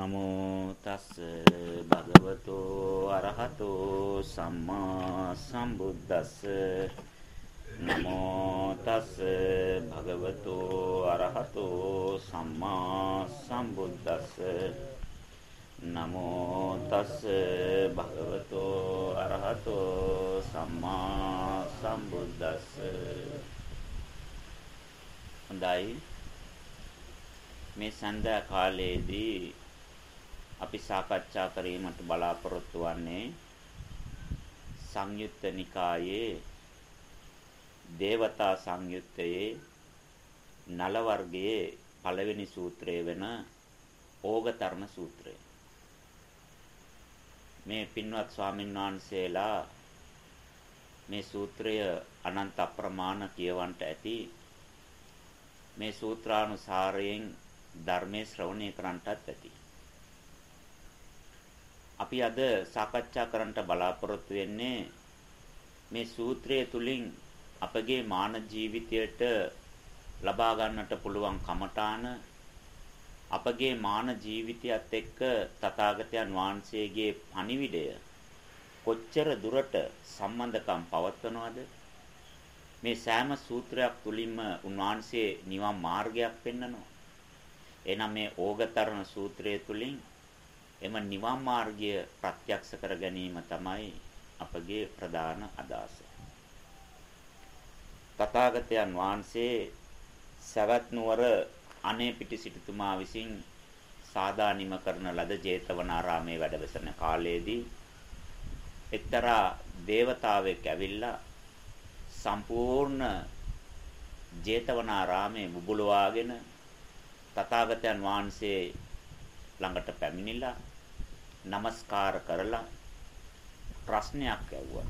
නමෝ තස් භගවතෝ අරහතෝ සම්මා සම්බුද්දස්ස. නමෝ තස් භගවතෝ අරහතෝ සම්මා සම්බුද්දස්ස. නමෝ තස් භගවතෝ අරහතෝ සම්මා සම්බුද්දස්ස. හොඳයි. මේ සඳ කාලයේදී අපි සාකච්ඡා කිරීමට බලාපොරොත්තු වන්නේ සංයුත්ත නිකායේ දේවතා සංයුත්තයේ නල වර්ගයේ පළවෙනි සූත්‍රය වෙන ඕගතරණ සූත්‍රය. මේ පින්වත් ස්වාමීන් වහන්සේලා මේ සූත්‍රය අනන්ත අප්‍රමාණ කියවන්ට ඇති මේ සූත්‍රානුසාරයෙන් ධර්මයේ ශ්‍රවණය කරන්නටත් ඇති. අපි අද සාකච්ඡා කරන්නට බලාපොරොත්තු වෙන්නේ මේ සූත්‍රය තුලින් අපගේ මාන ජීවිතයට ලබා ගන්නට පුළුවන් කමඨාන අපගේ මාන ජීවිතයත් එක්ක තථාගතයන් වහන්සේගේ පණිවිඩය කොච්චර දුරට සම්බන්ධකම් පවත්වනවද? මේ සෑම සූත්‍රයක් තුලින්ම උන්වහන්සේ නිවන් මාර්ගයක් පෙන්වනවා එහෙනම් මේ ඕගතරණ සූත්‍රය තුලින් එම නිවන් මාර්ගය ප්‍රත්‍යක්ෂ කර ගැනීම තමයි අපගේ ප්‍රධාන අදහස. තථාගතයන් වහන්සේ සවැත් නුවර අනේ පිටි සිටුතුමා විසින් සාදානිම කරන ලද ජේතවනාරාමේ වැඩවසන කාලයේදී එක්තරා දේවතාවෙක් ඇවිල්ලා සම්පූර්ණ ජේතවනාරාමේ බුබුලවාගෙන තථාගතයන් වහන්සේ ළඟට පැමිණිලා নমස්කාර කරලා ප්‍රශ්නයක් ඇහුවා.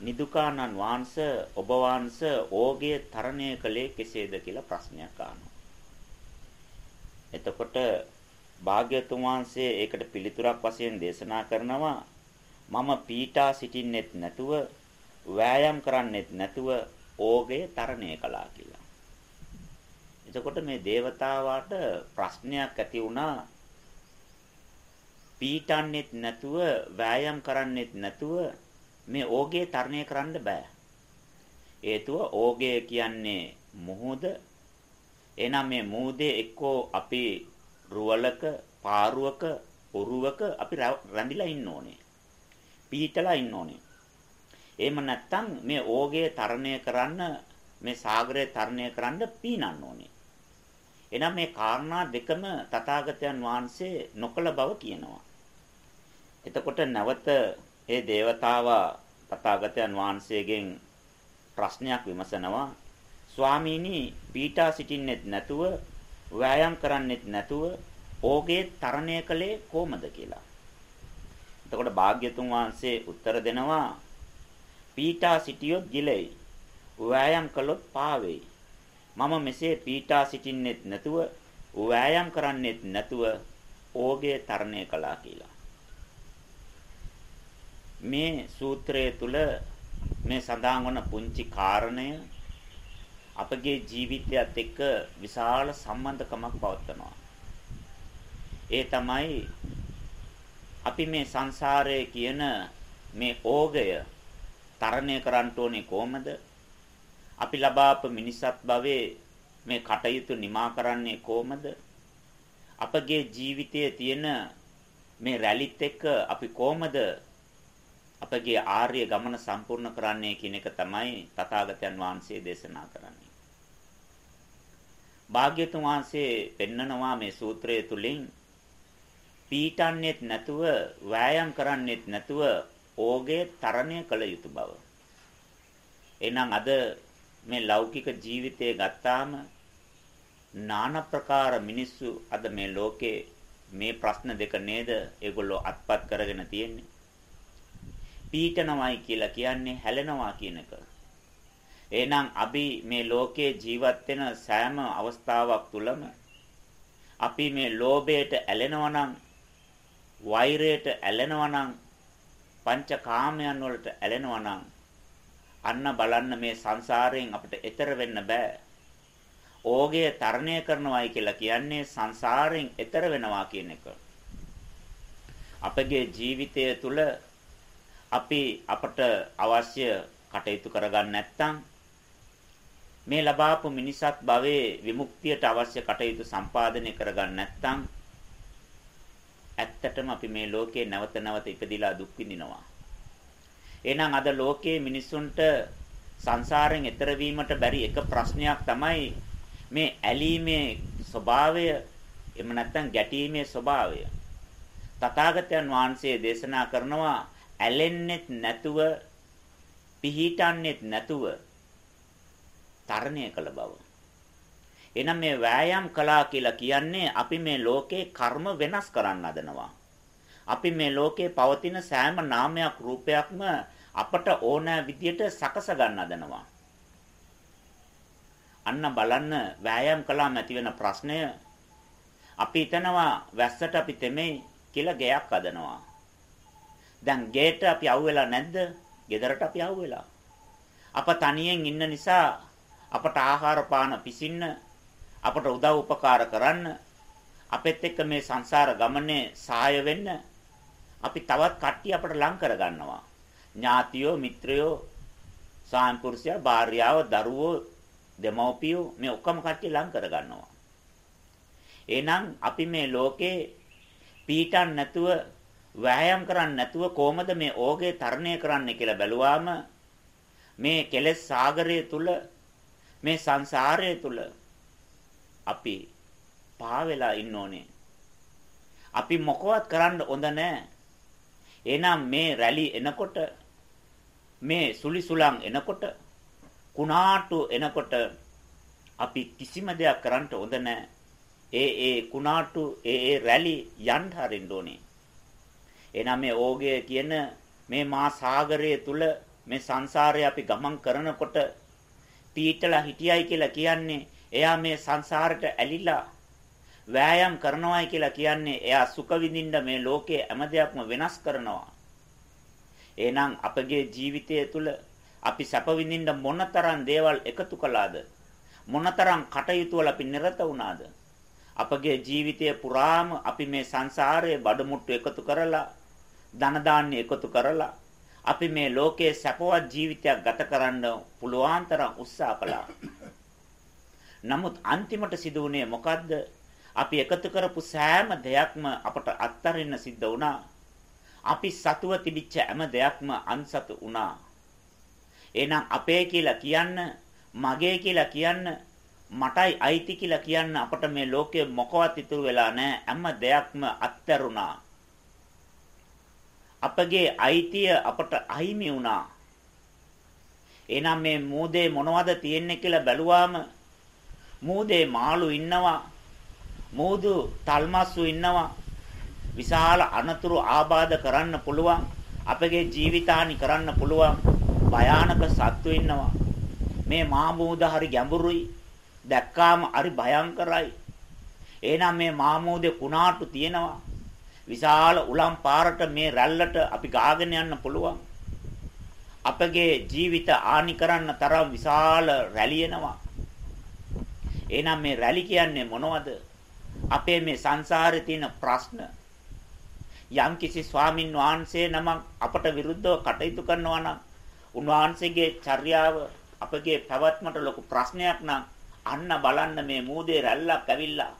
නිදුකානන් වහන්ස ඔබ වහන්ස ඕගේ තරණය කළේ කෙසේද කියලා ප්‍රශ්නයක් අහනවා. එතකොට භාග්‍යතුන් වහන්සේ ඒකට පිළිතුරක් වශයෙන් දේශනා කරනවා මම පීඨා සිටින්නෙත් නැතුව වෑයම් කරන්නෙත් නැතුව ඕගේ තරණය කළා කියලා. එතකොට මේ దేవතාවාට ප්‍රශ්නයක් ඇති වුණා පීටන්නෙත් නැතුව වෑයම් කරන්නෙත් නැතුව මේ ඕගේ තරණය කරන්න බෑ. හේතුව ඕගය කියන්නේ මුහුද. එහෙනම් මේ මුහුදේ එක්කෝ අපි රුවලක, පාරුවක, ඔරුවක අපි රැඳිලා ඉන්න ඕනේ. පීටලා ඉන්න ඕනේ. එහෙම නැත්නම් මේ ඕගේ තරණය කරන්න මේ සාගරය තරණය කරන්න පීනන්න ඕනේ. එහෙනම් මේ කාරණා දෙකම තථාගතයන් වහන්සේ නොකල බව කියනවා. එතකොට නැවත ඒ దేవතාවා තථාගතයන් වහන්සේගෙන් ප්‍රශ්නයක් විමසනවා. ස්වාමීනි පීඨා සිටින්නෙත් නැතුව ව්‍යායාම් කරන්නෙත් නැතුව ඕගේ තරණය කළේ කොහමද කියලා. එතකොට භාග්‍යතුන් වහන්සේ උත්තර දෙනවා පීඨා සිටියොත් ගිලෙයි. ව්‍යායාම් කළොත් පාවෙයි. මම මෙසේ පීඨා සිටින්නෙත් නැතුව වෑයම් කරන්නෙත් නැතුව ඕගේ තරණය කළා කියලා. මේ සූත්‍රය තුල මේ සඳහන් වන පුංචි කාරණය අපගේ ජීවිතයත් එක්ක විශාල සම්බන්ධකමක් පවත්වනවා. ඒ තමයි අපි මේ සංසාරයේ කියන මේ ඕගය තරණය කරන්න ඕනේ කොහමද? අපි ලබාපු මිනිසත් භවයේ මේ කටයුතු නිමා කරන්නේ කොහමද? අපගේ ජීවිතයේ තියෙන මේ රැලිත් එක්ක අපි කොහමද අපගේ ආර්ය ගමන සම්පූර්ණ කරන්නේ කියන එක තමයි තථාගතයන් වහන්සේ දේශනා කරන්නේ. භාග්‍යතුන් වහන්සේ පෙන්නනවා මේ සූත්‍රය තුලින් පීඩන්නේත් නැතුව වෑයම් කරන්නේත් නැතුව ඕගේ තරණය කළ යුතු බව. එහෙනම් අද මේ ලෞකික ජීවිතය ගත්තාම নানা ප්‍රකාර මිනිස්සු අද මේ ලෝකේ මේ ප්‍රශ්න දෙක නේද ඒගොල්ලෝ අත්පත් කරගෙන තියෙන්නේ. පීඨනවයි කියලා කියන්නේ හැලෙනවා කියන එක. එහෙනම් අපි මේ ලෝකේ ජීවත් වෙන සෑම අවස්ථාවක් තුලම අපි මේ ලෝභයට ඇලෙනවා නම් වෛරයට ඇලෙනවා නම් පංචකාමයන් වලට ඇලෙනවා නම් අන්න බලන්න මේ සංසාරයෙන් අපිට එතර වෙන්න බෑ. ඕගය තරණය කරනවායි කියලා කියන්නේ සංසාරයෙන් එතර වෙනවා කියන එක. අපගේ ජීවිතය තුළ අපි අපට අවශ්‍ය කටයුතු කරගන්න නැත්නම් මේ ලබාපු මිනිසත් භවයේ විමුක්තියට අවශ්‍ය කටයුතු සම්පාදනය කරගන්න නැත්නම් ඇත්තටම අපි මේ ලෝකේ නැවත නැවත ඉපදිලා දුක් විඳිනවා. එහෙනම් අද ලෝකයේ මිනිසුන්ට සංසාරයෙන් එතර වීමට බැරි එක ප්‍රශ්නයක් තමයි මේ ඇලීමේ ස්වභාවය එහෙම නැත්නම් ගැටීමේ ස්වභාවය. තථාගතයන් වහන්සේ දේශනා කරනවා ඇලෙන්නෙත් නැතුව පිහිටන්නෙත් නැතුව තරණය කළ බව. එහෙනම් මේ වෑයම් කළා කියලා කියන්නේ අපි මේ ලෝකේ කර්ම වෙනස් කරන්න හදනවා. අපි මේ ලෝකේ පවතින සෑම නාමයක් රූපයක්ම අපට ඕනෑ විදියට සකස ගන්න හදනවා. අන්න බලන්න වෑයම් කළාම ඇති වෙන ප්‍රශ්නය අපි හිතනවා වැස්සට අපි තෙමේ කියලා ගයක් හදනවා. දැන් ගේට අපි අවුවෙලා නැද්ද? ගෙදරට අපි අවුවෙලා. අප තනියෙන් ඉන්න නිසා අපට ආහාර පාන පිසින්න අපට උදව් උපකාර කරන්න අපෙත් එක්ක මේ සංසාර ගමනේ සහාය වෙන්න අපි තවත් කට්ටිය අපට ලං කර ගන්නවා ඥාතියෝ මිත්‍රයෝ සාම්පුරුෂයා භාර්යාව දරුවෝ දෙමව්පියෝ මේ ඔක්කොම කට්ටිය ලං කර ගන්නවා එහෙනම් අපි මේ ලෝකේ පීඩන් නැතුව වෑයම් කරන්නේ නැතුව කොහමද මේ ඕගේ තරණය කරන්න කියලා බැලුවාම මේ කෙලෙස් සාගරය තුල මේ සංසාරය තුල අපි පා වෙලා ඉන්න ඕනේ. අපි මොකවත් කරන්න හොඳ නැහැ. එහෙනම් මේ රැලි එනකොට මේ සුලිසුලන් එනකොට කුණාටු එනකොට අපි කිසිම දෙයක් කරන්න හොඳ නැහැ. ඒ ඒ කුණාටු ඒ ඒ රැලි යන්න හරින්න ඕනේ. එහෙනම් මේ ඕගය කියන මේ මහා සාගරය තුල මේ සංසාරේ අපි ගමන් කරනකොට පීටලා හිටියයි කියලා කියන්නේ එයා මේ සංසාරයට ඇලිලා වෑයම් කරනවායි කියලා කියන්නේ එයා සුඛ විඳින්න මේ ලෝකයේ හැම දෙයක්ම වෙනස් කරනවා. එහෙනම් අපගේ ජීවිතය තුළ අපි සැප විඳින්න මොනතරම් දේවල් එකතු කළාද? මොනතරම් කටයුතු වල අපි නිරත වුණාද? අපගේ ජීවිතය පුරාම අපි මේ සංසාරයේ බඩමුට්ටු එකතු කරලා ධන එකතු කරලා අපි මේ ලෝකයේ සැපවත් ජීවිතයක් ගත කරන්න පුළුවන් තරම් උත්සාහ කළා. නමුත් අන්තිමට සිදු වුණේ මොකද්ද? අපි එකතු කරපු සෑම දෙයක්ම අපට අත්හරින්න සිද්ධ වුණා. අපි සතුව තිබිච්ච හැම දෙයක්ම අන්සතු වුණා. එහෙනම් අපේ කියලා කියන්න, මගේ කියලා කියන්න, මටයි අයිති කියලා කියන්න අපට මේ ලෝකයේ මොකවත් ඉතුරු වෙලා නැහැ. හැම දෙයක්ම අත්හැරුණා. අපගේ අයිතිය අපට අහිමි වුණා. එහෙනම් මේ මූදේ මොනවද තියෙන්නේ කියලා බැලුවාම මූදේ මාළු ඉන්නවා. මූදු තල්මස්සු ඉන්නවා. විශාල අනතුරු ආබාධ කරන්න පුළුවන්. අපගේ ජීවිතානි කරන්න පුළුවන්. භයානක සත්තු ඉන්නවා. මේ මා මූද හරි ගැඹුරුයි. දැක්කාම හරි භයංකරයි. එහෙනම් මේ මා මූදේ කුණාටු තියෙනවා. විශාල උලම් පාරට මේ රැල්ලට අපි ගාගෙන යන්න පුළුවන්. අපගේ ජීවිත ආනි කරන්න තරම් විශාල රැලියනවා. එහෙනම් මේ රැලි කියන්නේ මොනවද? අපේ මේ සංසාරේ තියෙන ප්‍රශ්න යම්කිසි ස්වාමින් වහන්සේ නමක් අපට විරුද්ධව කටයුතු කරනවා නම් උන්වහන්සේගේ චර්යාව අපගේ පැවැත්මට ලොකු ප්‍රශ්නයක් නම් අන්න බලන්න මේ මූදේ රැල්ලක් ඇවිල්ලා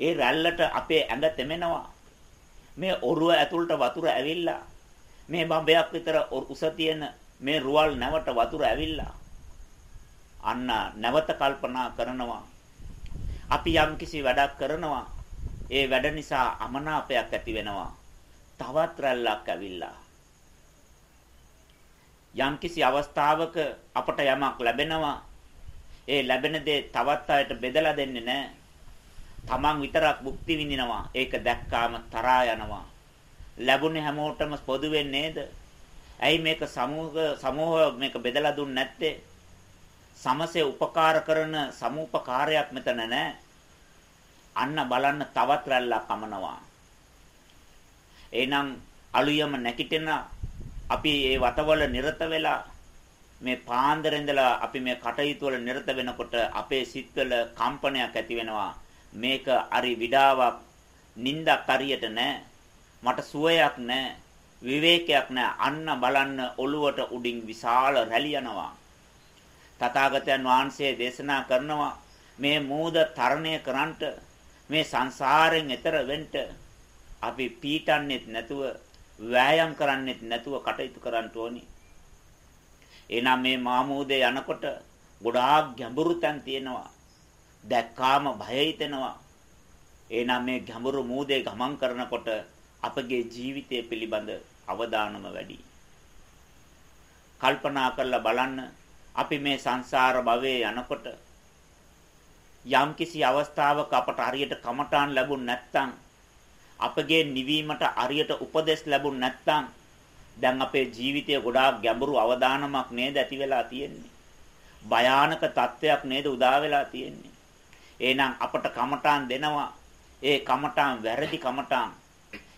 ඒ රැල්ලට අපේ ඇඟ තෙමෙනවා මේ ඔරුව ඇතුළට වතුර ඇවිල්ලා මේ බඹයක් විතර උස තියෙන මේ රුවල් නැවට වතුර ඇවිල්ලා අන්න නැවත කල්පනා කරනවා. අපි යම්කිසි වැඩක් කරනවා ඒ වැඩ නිසා අමනාපයක් ඇති වෙනවා. තවත් රැල්ලක් ඇවිල්ලා. යම්කිසි අවස්ථාවක අපට යමක් ලැබෙනවා ඒ ලැබෙන දේ තවත් අයට බෙදලා දෙන්නේ නැහැ. තමන් විතරක් භුක්ති විඳිනවා. ඒක දැක්කාම තරහා යනවා. ලැබුණේ හැමෝටම පොදු වෙන්නේ නේද? ඇයි මේක සමූහ සමූහ මේක බෙදලා දුන්නේ නැත්තේ? සමසේ උපකාර කරන සමූපකාරයක් මෙතන නැහැ. අන්න බලන්න තවත් රැල්ලක් කමනවා. එහෙනම් අලුයම නැකිටෙන අපි ඒ වතවල නිරත වෙලා මේ පාන්දර ඉඳලා අපි මේ කටයුතු වල නිරත වෙනකොට අපේ සිත්වල කම්පනයක් ඇති වෙනවා. මේක අරි විඩාවක් නින්දක් හරියට නැහැ. මට සුවයක් නැහැ. විවේකයක් නැහැ. අන්න බලන්න ඔළුවට උඩින් විශාල රැලි යනවා. තථාගතයන් වහන්සේ දේශනා කරනවා මේ මූද තරණය කරන්නට මේ සංසාරයෙන් එතර වෙන්න අපි පීටන්නේත් නැතුව වෑයම් කරන්නේත් නැතුව කටයුතු කරන්න ඕනි. එහෙනම් මේ මාමූදේ යනකොට ගොඩාක් ගැඹුරු තැන් තියෙනවා. දැක්කාම බය හිතෙනවා. එහෙනම් මේ ගැඹුරු මූදේ ගමන් කරනකොට අපගේ ජීවිතය පිළිබඳ අවධානම වැඩි. කල්පනා කරලා බලන්න අපි මේ සංසාර භවයේ යනකොට යම්කිසි අවස්ථාවක අපට හරියට කමඨාන් ලැබුණ නැත්නම් අපගේ නිවීමට හරියට උපදෙස් ලැබුණ නැත්නම් දැන් අපේ ජීවිතය ගොඩාක් ගැඹුරු අවදානමක් නේද ඇති වෙලා තියෙන්නේ. භයානක තත්වයක් නේද උදා වෙලා තියෙන්නේ. එහෙනම් අපට කමඨාන් දෙනවා. ඒ කමඨාන් වැරදි කමඨාන්.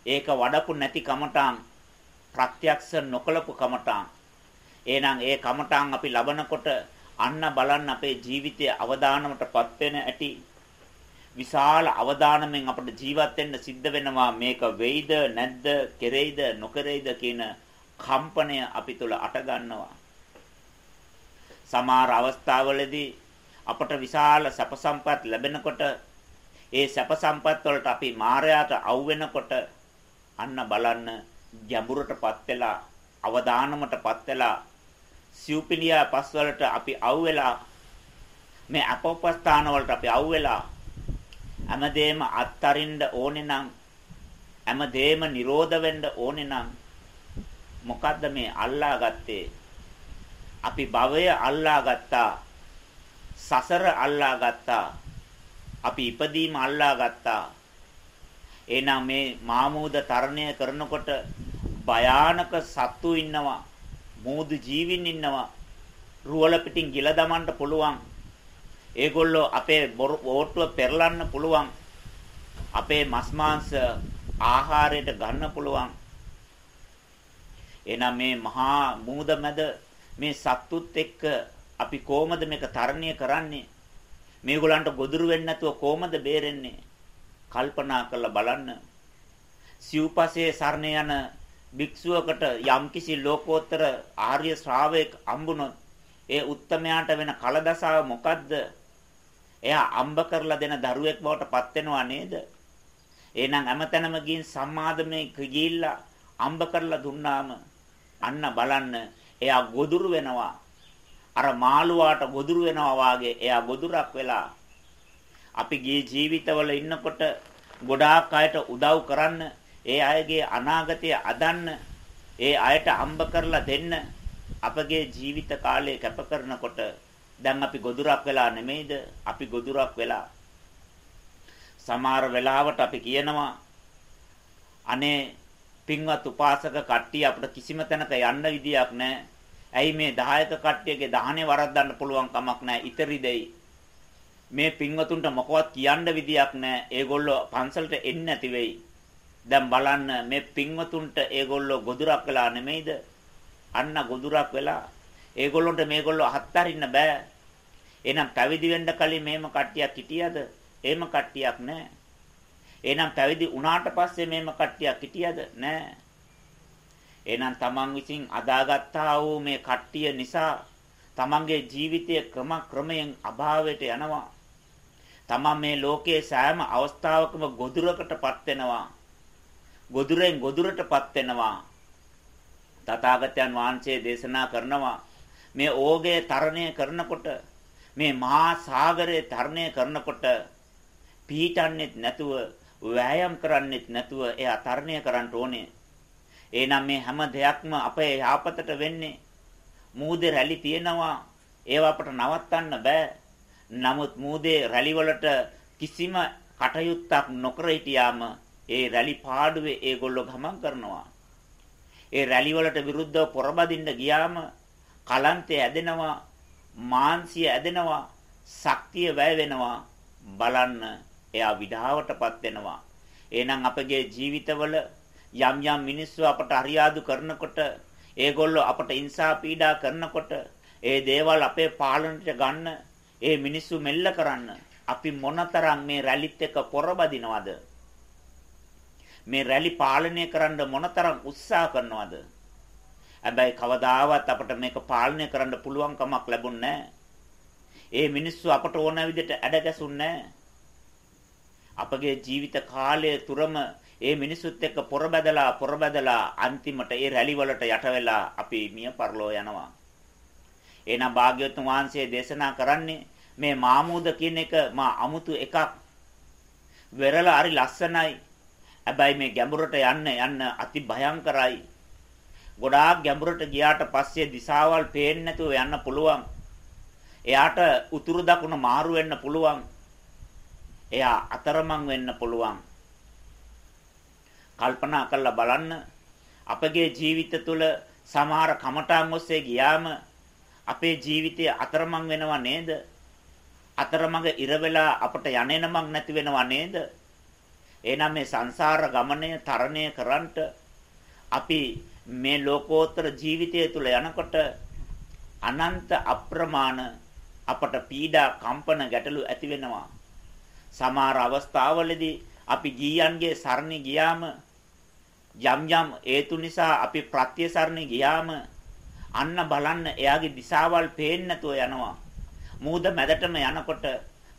ඒක වඩපු නැති කමඨාන්. ප්‍රත්‍යක්ෂ නොකලපු කමඨාන්. එහෙනම් ඒ කමඨාන් අපි ලබනකොට අන්න බලන්න අපේ ජීවිතයේ අවදානමටපත් වෙන ඇති විශාල අවදානමෙන් අපිට ජීවත් වෙන්න සිද්ධ වෙනවා මේක වෙයිද නැද්ද කෙරෙයිද නොකරෙයිද කියන කම්පනය අපි තුල අට ගන්නවා. සමහර අවස්ථාවලදී අපට විශාල සැප සම්පත් ලැබෙනකොට ඒ සැප සම්පත් වලට අපි මායයට අවු වෙනකොට අන්න බලන්න ගැඹුරටපත් වෙලා අවදානමටපත් වෙලා සිව්පිලියා පස් වලට අපි අවු වෙලා මේ අපෝපස්ථාන වලට අපි අවු වෙලා හැමදේම අත්තරින්න ඕනේ නම් හැමදේම නිරෝධ වෙන්න ඕනේ නම් මොකද්ද මේ අල්ලා ගත්තේ? අපි භවය අල්ලා ගත්තා. සසර අල්ලා ගත්තා. අපි ඉපදීම අල්ලා ගත්තා. එහෙනම් මේ මාමූද තරණය කරනකොට භයානක සත්තු ඉන්නවා. මූදු ජීවින් ඉන්නවා. රුවල පිටින් ගිල දමන්න පුළුවන්. ඒගොල්ලෝ අපේ බෝට්ටුව පෙරලන්න පුළුවන්. අපේ මස් මාංශ ආහාරයට ගන්න පුළුවන්. එහෙනම් මේ මහා මූද මැද මේ සත්තුත් එක්ක අපි කොහොමද මේක තරණය කරන්නේ? මේගොල්ලන්ට ගොදුරු වෙන්නේ නැතුව කොහොමද බේරෙන්නේ? කල්පනා කරලා බලන්න. සිව්පසේ සරණ යන භික්ෂුවකට යම්කිසි ලෝකෝත්තර ආර්ය ශ්‍රාවකෙක් අම්බුනොත් ඒ උත්තමයාට වෙන කලදසාව මොකද්ද? එයා අම්බ කරලා දෙන දරුවෙක් බවට පත් වෙනවා නේද? එහෙනම් හැමතැනම ගින් සම්මාදමේ ගිහිල්ලා අම්බ කරලා දුන්නාම අන්න බලන්න එයා ගොදුරු වෙනවා. අර මාළුවාට ගොදුරු වෙනවා වාගේ එයා ගොදුරක් වෙලා අපි ගියේ ජීවිතවල ඉන්නකොට ගොඩාක් අයට උදව් කරන්න ඒ අයගේ අනාගතය අදන්න ඒ අයට අම්බ කරලා දෙන්න අපගේ ජීවිත කාලය කැප කරනකොට දැන් අපි ගොදුරක් වෙලා නෙමෙයිද අපි ගොදුරක් වෙලා සමහර වෙලාවට අපි කියනවා අනේ පින්වත් උපාසක කට්ටිය අපිට කිසිම තැනක යන්න විදියක් නැහැ. ඇයි මේ 10ක කට්ටියගේ දහනේ වරද්දන්න පුළුවන් කමක් නැහැ. ඉතරි දෙයි. මේ පින්වතුන්ට මොකවත් කියන්න විදියක් නැහැ. ඒගොල්ලෝ පන්සලට එන්නේ නැති වෙයි. දැන් බලන්න මේ පින්වතුන්ට ඒගොල්ලෝ ගොදුරක් වෙලා නෙමෙයිද? අන්න ගොදුරක් වෙලා ඒගොල්ලොන්ට මේගොල්ලෝ අහත්තරින්න බෑ. එහෙනම් පැවිදි වෙන්න කලින් මේම කට්ටියක් හිටියද? එහෙම කට්ටියක් නැහැ. එහෙනම් පැවිදි වුණාට පස්සේ මේම කට්ටියක් හිටියද? නෑ. එහෙනම් තමන් විසින් අදාගත්තා වූ මේ කට්ටිය නිසා තමන්ගේ ජීවිතය ක්‍රම ක්‍රමයෙන් අභාවයට යනවා. තමන් මේ ලෝකයේ සෑම අවස්ථාවකම ගොදුරකටපත් වෙනවා. ගොදුරෙන් ගොදුරටපත් වෙනවා. තථාගතයන් වහන්සේ දේශනා කරනවා මේ ඕගේ තරණය කරනකොට මේ මහා සාගරයේ තරණය කරනකොට පීඩන්නේත් නැතුව වෑයම් කරන්නෙත් නැතුව එයා තරණය කරන්න ඕනේ. එහෙනම් මේ හැම දෙයක්ම අපේ යාපතට වෙන්නේ මූදේ රැලි තියෙනවා. ඒව අපට නවත්තන්න බෑ. නමුත් මූදේ රැලි වලට කිසිම කටයුත්තක් නොකර හිටියාම ඒ රැලි පාඩුවේ ඒගොල්ලෝ ගමන් කරනවා. ඒ රැලි වලට විරුද්ධව පොරබදින්න ගියාම කලන්තය ඇදෙනවා, මාන්සිය ඇදෙනවා, ශක්තිය වැය වෙනවා. බලන්න එයා විඩාවටපත් වෙනවා. එහෙනම් අපගේ ජීවිතවල යම් යම් මිනිස්සු අපට අරියාදු කරනකොට ඒගොල්ලෝ අපට ඉන්සා පීඩා කරනකොට ඒ දේවල් අපේ පාලනයට ගන්න, ඒ මිනිස්සු මෙල්ල කරන්න අපි මොනතරම් මේ රැලිත් එක්ක පොරබදිනවද? මේ රැලි පාලනය කරන්න මොනතරම් උත්සාහ කරනවද? හැබැයි කවදාවත් අපට මේක පාලනය කරන්න පුළුවන් කමක් ලැබුණේ ඒ මිනිස්සු අපට ඕන විදිහට ඇඩගැසුන්නේ අපගේ ජීවිත කාලය තුරම ඒ මිනිසුත් එක්ක පොරබදලා පොරබදලා අන්තිමට ඒ රැලි වලට යට වෙලා අපි මිය පරලෝ යනවා. එහෙනම් භාග්‍යවතුන් වහන්සේ දේශනා කරන්නේ මේ මාමූද කියන එක මා අමුතු එකක්. වෙරළ හරි ලස්සනයි. හැබැයි මේ ගැඹුරට යන්න යන්න අති භයංකරයි. ගොඩාක් ගැඹුරට ගියාට පස්සේ දිශාවල් පේන්නේ නැතුව යන්න පුළුවන්. එයාට උතුරු දකුණ මාරු වෙන්න පුළුවන්. එයා අතරමං වෙන්න පුළුවන්. කල්පනා කරලා බලන්න අපගේ ජීවිත තුළ සමහර කමඨාන් ඔස්සේ ගියාම අපේ ජීවිතය අතරමං වෙනව නේද? අතරමඟ ඉර වෙලා අපට යන්නේනමක් නැති වෙනව නේද? එහෙනම් මේ සංසාර ගමනය තරණය කරන්නට අපි මේ ලෝකෝත්තර ජීවිතය තුළ යනකොට අනන්ත අප්‍රමාණ අපට පීඩා කම්පන ගැටලු ඇති වෙනවා. සමහර අවස්ථාවලදී අපි ගීයන්ගේ සරණ ගියාම යම් යම් හේතු නිසා අපි ප්‍රත්‍ය සරණ ගියාම අන්න බලන්න එයාගේ දිශාවල් පේන්නේ නැතුව යනවා. මූද මැදටම යනකොට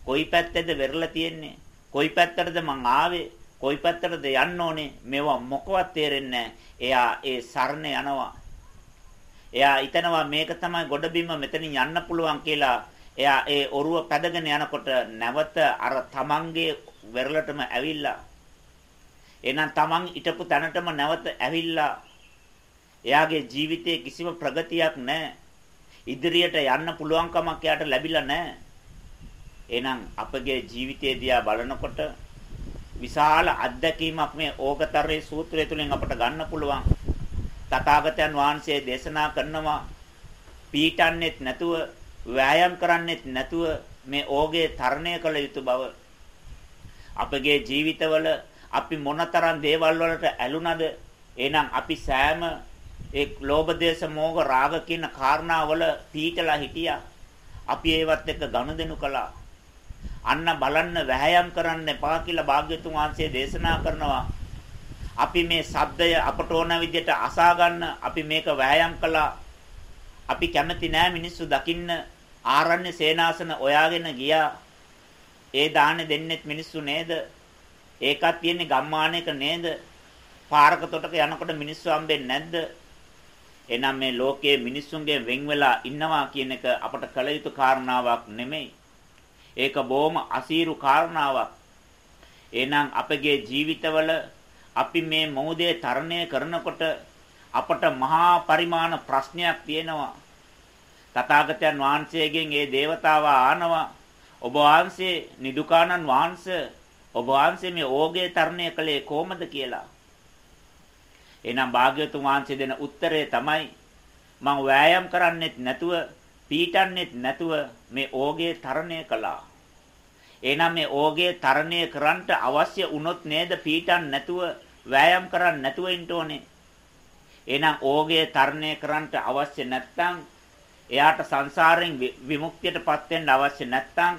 කොයි පැත්තේද වෙරළ තියෙන්නේ? කොයි පැත්තටද මං ආවේ? කොයි පැත්තටද යන්න ඕනේ? මේවා මොකවත් තේරෙන්නේ එයා ඒ සරණ යනවා. එයා හිතනවා මේක තමයි ගොඩබිම මෙතනින් යන්න පුළුවන් කියලා. එයා ඒ ඔරුව පැදගෙන යනකොට නැවත අර තමන්ගේ වෙරළටම ඇවිල්ලා එහෙනම් තමන් හිටපු තැනටම නැවත ඇවිල්ලා එයාගේ ජීවිතයේ කිසිම ප්‍රගතියක් නැහැ. ඉදිරියට යන්න පුළුවන් කමක් එයාට ලැබිලා නැහැ. එහෙනම් අපගේ ජීවිතය දිහා බලනකොට විශාල අත්දැකීමක් මේ ඕගතරේ සූත්‍රය තුලින් අපට ගන්න පුළුවන්. තථාගතයන් වහන්සේ දේශනා කරනවා පීඩන්නේත් නැතුව වෑයම් කරන්නේත් නැතුව මේ ඕගේ තරණය කළ යුතු බව අපගේ ජීවිතවල අපි මොනතරම් දේවල් වලට ඇලුනද? එහෙනම් අපි සෑම ඒ ලෝභ දේශ මොහ රාග කියන කාරණාවල පීටලා හිටියා. අපි ඒවත් එක්ක ගනුදෙනු කළා. අන්න බලන්න වැහැයම් කරන්න එපා කියලා භාග්‍යතුන් වහන්සේ දේශනා කරනවා. අපි මේ ශබ්දය අපට ඕන විදිහට අසා ගන්න අපි මේක වැහැයම් කළා. අපි කැමති නෑ මිනිස්සු දකින්න. ආරණ්‍ය සේනාසන ඔයාගෙන ගියා. ඒ දාන්නේ දෙන්නෙත් මිනිස්සු නේද? ඒකත් තියෙන්නේ ගම්මානයක නේද? පාරක තොටක යනකොට මිනිස්සු හම්බෙන්නේ නැද්ද? එහෙනම් මේ ලෝකයේ මිනිස්සුන්ගෙන් වෙන් වෙලා ඉන්නවා කියන එක අපට කල යුතු කාරණාවක් නෙමෙයි. ඒක බොහොම අසීරු කාරණාවක්. එහෙනම් අපගේ ජීවිතවල අපි මේ මොහොතේ තරණය කරනකොට අපට මහා පරිමාණ ප්‍රශ්නයක් තියෙනවා. තථාගතයන් වහන්සේගෙන් ඒ దేవතාවා ආනවා ඔබ වහන්සේ නිදුකානන් වහන්සේ ඔබ වහන්සේ මේ ඕගේ තරණය කළේ කොහොමද කියලා. එහෙනම් භාග්‍යවතුන් වහන්සේ දෙන උත්තරය තමයි මම වෑයම් කරන්නෙත් නැතුව පීටන්නෙත් නැතුව මේ ඕගේ තරණය කළා. එහෙනම් මේ ඕගේ තරණය කරන්නට අවශ්‍ය වුණොත් නේද පීටන් නැතුව වෑයම් කරන්න නැතුව ඉන්න ඕනේ. එහෙනම් ඕගේ තරණය කරන්නට අවශ්‍ය නැත්නම් එයාට සංසාරයෙන් විමුක්තියටපත් වෙන්න අවශ්‍ය නැත්නම්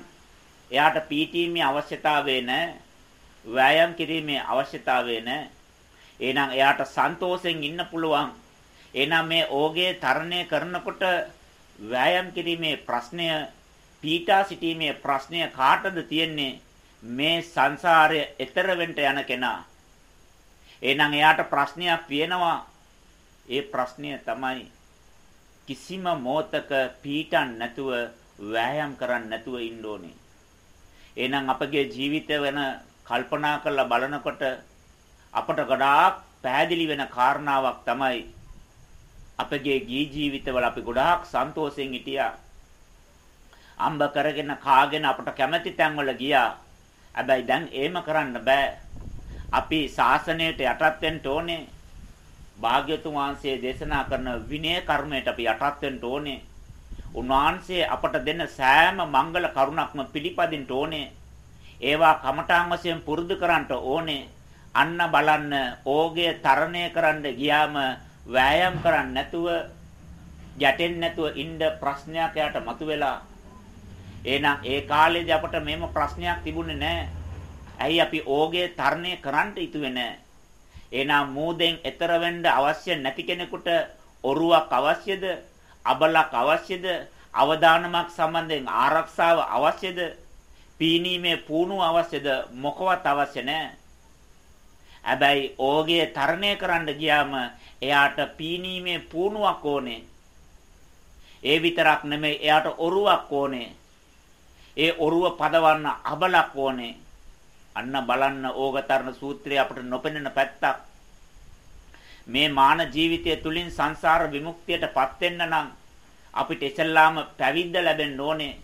එයාට පීඨීමේ අවශ්‍යතාවය නැහැ. වෑයම් කිරීමේ අවශ්‍යතාවය නැහැ. එහෙනම් එයාට සන්තෝෂෙන් ඉන්න පුළුවන්. එහෙනම් මේ ඕගේ තරණය කරනකොට වෑයම් කිරීමේ ප්‍රශ්නය පීඨා සිටීමේ ප්‍රශ්නය කාටද තියෙන්නේ? මේ සංසාරය එතර වෙන්න යන කෙනා. එහෙනම් එයාට ප්‍රශ්නයක් තියෙනවා. ඒ ප්‍රශ්නය තමයි කිසිම මොහතක පීඩන් නැතුව වෑයම් කරන්න නැතුව ඉන්න ඕනේ. එහෙනම් අපගේ ජීවිතය වෙන කල්පනා කරලා බලනකොට අපට ගොඩාක් පැහැදිලි වෙන කාරණාවක් තමයි අපගේ ගී ජීවිතවල අපි ගොඩාක් සන්තෝෂෙන් හිටියා. අම්බ කරගෙන කාගෙන අපට කැමති තැන්වල ගියා. හැබැයි දැන් එහෙම කරන්න බෑ. අපි ශාසනයට යටත් වෙන්න ඕනේ. භාග්‍යතුන් වහන්සේ දේශනා කරන විනය කර්මයට අපි යටත් වෙන්න ඕනේ. උන්වහන්සේ අපට දෙන සෑම මංගල කරුණක්ම පිළිපදින්න ඕනේ. ඒවා කමඨාන් වශයෙන් පුරුදු කරන්න ඕනේ. අන්න බලන්න ඕගය තරණය කරන්න ගියාම වෑයම් කරන්නේ නැතුව ගැටෙන්නේ නැතුව ඉන්න ප්‍රශ්නයක් යාට මතුවෙලා එහෙනම් ඒ කාලේදී අපට මේම ප්‍රශ්නයක් තිබුණේ නැහැ. ඇයි අපි ඕගේ තරණය කරන්න ඉතුවේ නැහැ. එහෙනම් මූදෙන් එතර වෙන්න අවශ්‍ය නැති කෙනෙකුට ඔරුවක් අවශ්‍යද? අබලක් අවශ්‍යද? අවදානමක් සම්බන්ධයෙන් ආරක්ෂාව අවශ්‍යද? පීනීමේ පුණු අවශ්‍යද? මොකවත් අවශ්‍ය නැහැ. හැබැයි ඕගේ තරණය කරන්න ගියාම එයාට පීනීමේ පුණුවක් ඕනේ. ඒ විතරක් නෙමෙයි එයාට ඔරුවක් ඕනේ. ඒ ඔරුව පදවන්න අබලක් ඕනේ. අන්න බලන්න ඕගතරණ සූත්‍රය අපට නොපෙනෙන පැත්තක්. මේ මාන ජීවිතය තුලින් සංසාර විමුක්තියටපත් වෙන්න නම් අපිට ඉස්සල්ලාම පැවිද්ද ලැබෙන්න ඕනේ.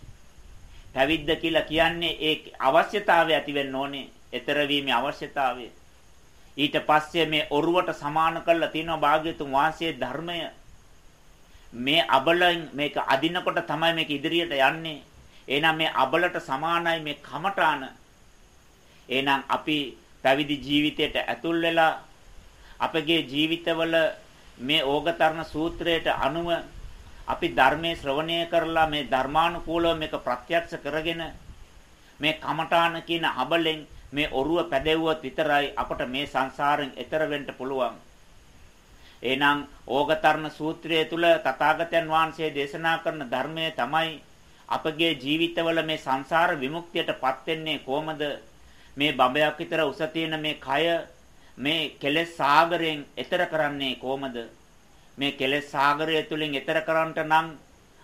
පැවිද්ද කියලා කියන්නේ ඒ අවශ්‍යතාවය ඇති වෙන්න ඕනේ. ඊතර වීමේ අවශ්‍යතාවය. ඊට පස්සේ මේ ඔරුවට සමාන කරලා තියෙනවා භාග්‍යතුන් වහන්සේ ධර්මය. මේ අබලෙන් මේක අදිනකොට තමයි මේක ඉදිරියට යන්නේ. එහෙනම් මේ අබලට සමානයි මේ කමඨාන. එහෙනම් අපි පැවිදි ජීවිතයට ඇතුල් වෙලා අපගේ ජීවිතවල මේ ඕගතරණ සූත්‍රයට අනුව අපි ධර්මයේ ශ්‍රවණය කරලා මේ ධර්මානුකූලව මේක ප්‍රත්‍යක්ෂ කරගෙන මේ කමඨාන කියන අබලෙන් මේ ඔරුව පැදෙව්වොත් විතරයි අපට මේ සංසාරෙන් එතර වෙන්න පුළුවන්. එහෙනම් ඕගතරණ සූත්‍රය තුල තථාගතයන් වහන්සේ දේශනා කරන ධර්මය තමයි අපගේ ජීවිතවල මේ සංසාර විමුක්තියටපත් වෙන්නේ කොහමද? මේ බඹයක් විතර උස තියෙන මේ කය මේ කෙලෙස් සාගරයෙන් එතර කරන්නේ කොහමද? මේ කෙලෙස් සාගරය තුලින් එතර කරන්නට නම්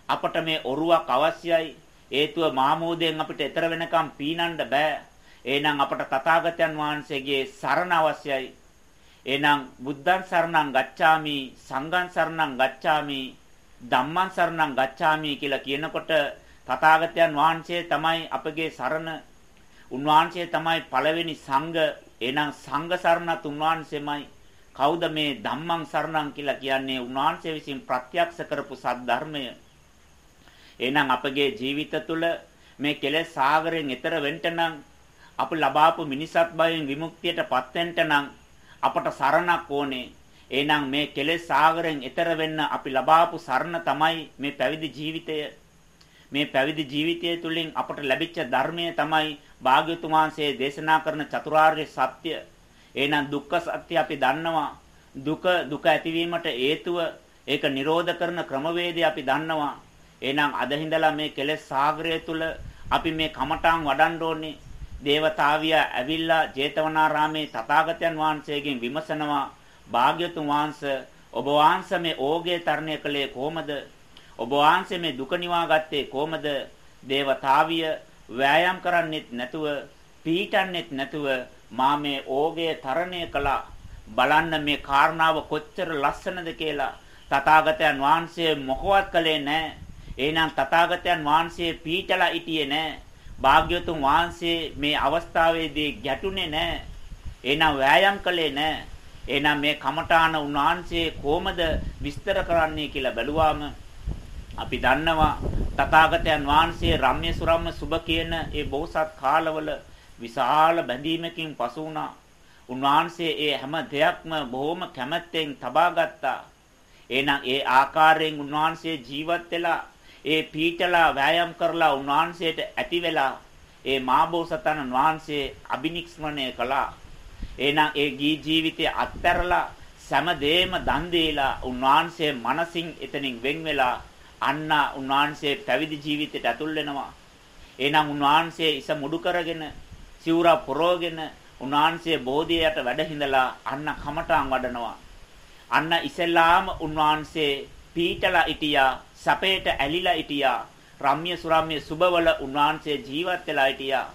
අපට මේ ඔරුවක් අවශ්‍යයි. හේතුව මාමෝදයෙන් අපිට එතර වෙනකම් පීනන්න බෑ. එහෙනම් අපට තථාගතයන් වහන්සේගේ සරණ අවශ්‍යයි. එහෙනම් බුද්ධං සරණං ගච්ඡාමි සංඝං සරණං ගච්ඡාමි ධම්මං සරණං ගච්ඡාමි කියලා කියනකොට තථාගතයන් වහන්සේ තමයි අපගේ සරණ. උන්වහන්සේ තමයි පළවෙනි සංඝ. එහෙනම් සංඝ සරණත් උන්වහන්සේමයි. කවුද මේ ධම්මං සරණං කියලා කියන්නේ? උන්වහන්සේ විසින් ප්‍රත්‍යක්ෂ කරපු සද්ධර්මය. එහෙනම් අපගේ ජීවිත තුළ මේ කෙලෙස් සාගරයෙන් එතර වෙන්න නම් අප ලබාපු මිනිසත් බයෙන් විමුක්තියටපත් වෙන්න නම් අපට සරණක් ඕනේ. එහෙනම් මේ කෙලෙස් සාගරයෙන් එතර වෙන්න අපි ලබාපු සරණ තමයි මේ පැවිදි ජීවිතය. මේ පැවිදි ජීවිතය තුළින් අපට ලැබිච්ච ධර්මය තමයි භාග්‍යතුන් වහන්සේ දේශනා කරන චතුරාර්ය සත්‍ය. එහෙනම් දුක්ඛ සත්‍ය අපි දන්නවා. දුක දුක ඇතිවීමට හේතුව ඒක නිරෝධ කරන ක්‍රමවේදය අපි දන්නවා. එහෙනම් අද හිඳලා මේ කෙලෙස් සාගරය තුල අපි මේ කමඨාන් වඩන්න ඕනේ. දේවතාවිය ඇවිල්ලා ජේතවනාරාමේ තථාගතයන් වහන්සේගෙන් විමසනවා භාග්‍යතුන් වහන්සේ ඔබ වහන්සේ මේ ඕගේ තරණය කළේ කොහමද ඔබ වහන්සේ මේ දුක නිවා ගත්තේ කොහමද? දේවතාවිය වෑයම් කරන්නෙත් නැතුව, පීඩන්නෙත් නැතුව මා මේ ඕගය තරණය කළා. බලන්න මේ කාරණාව කොච්චර ලස්සනද කියලා. තථාගතයන් වහන්සේ මොකවත් කළේ නැහැ. එහෙනම් තථාගතයන් වහන්සේ පීඩලා හිටියේ නැහැ. භාග්‍යවතුන් වහන්සේ මේ අවස්ථාවේදී ගැටුනේ නැහැ. එහෙනම් වෑයම් කළේ නැහැ. එහෙනම් මේ කමඨාන උන්වහන්සේ කොහමද විස්තර කරන්නේ කියලා බැලුවාම අපි දන්නවා තථාගතයන් වහන්සේ රම්‍ය සුරම්ම සුබ කියන ඒ බෝසත් කාලවල විශාල බැඳීමකින් පසු වුණා. උන්වහන්සේ ඒ හැම දෙයක්ම බොහොම කැමැත්තෙන් තබා ගත්තා. එහෙනම් ඒ ආකාරයෙන් උන්වහන්සේ ජීවත් වෙලා ඒ පීඨලා වෑයම් කරලා උන්වහන්සේට ඇති වෙලා ඒ මාබෝසතන වහන්සේ අබිනික්ස්මණය කළා. එහෙනම් ඒ ගී ජීවිතය අත්හැරලා සෑම දන් දීලා උන්වහන්සේ මනසින් එතනින් වෙන් වෙලා අන්න උන්වහන්සේ පැවිදි ජීවිතයට ඇතුල් වෙනවා. එහෙනම් උන්වහන්සේ ඉස මුඩු කරගෙන සිවුරා පොරවගෙන උන්වහන්සේ බෝධියට වැඩ හිඳලා අන්න කමඨාන් වඩනවා. අන්න ඉසෙල්ලාම උන්වහන්සේ පීඨලා හිටියා, සපේට ඇලිලා හිටියා, රම්‍ය සුරම්‍ය සුබවල උන්වහන්සේ ජීවත් වෙලා හිටියා.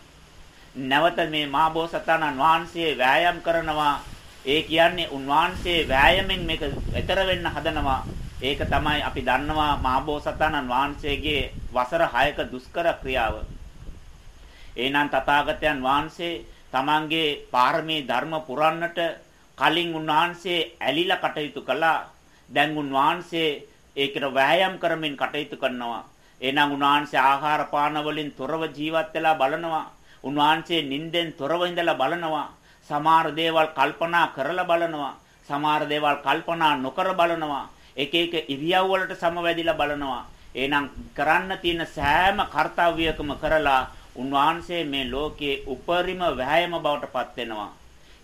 නැවත මේ මාබෝසතාණන් වහන්සේ වෑයම් කරනවා. ඒ කියන්නේ උන්වහන්සේ වෑයමෙන් මේක ඈතර වෙන්න හදනවා. ඒක තමයි අපි දන්නවා මාබෝසතාණන් වහන්සේගේ වසර 6ක දුෂ්කර ක්‍රියාව. එහෙනම් තථාගතයන් වහන්සේ තමන්ගේ පාරමී ධර්ම පුරන්නට කලින් උන්වහන්සේ ඇලිලා කටයුතු කළා. දැන් උන්වහන්සේ ඒකට වෑයම් කරමින් කටයුතු කරනවා. එහෙනම් උන්වහන්සේ ආහාර පාන වලින් තොරව ජීවත් වෙලා බලනවා. උන්වහන්සේ නිින්දෙන් තොරව ඉඳලා බලනවා. සමහර දේවල් කල්පනා කරලා බලනවා. සමහර දේවල් කල්පනා නොකර බලනවා. එක එක ඉරියව් වලට සමවැදිලා බලනවා. එහෙනම් කරන්න තියෙන සෑම කාර්යයකම කරලා උන්වහන්සේ මේ ලෝකයේ උපරිම වෑයම බවට පත් වෙනවා.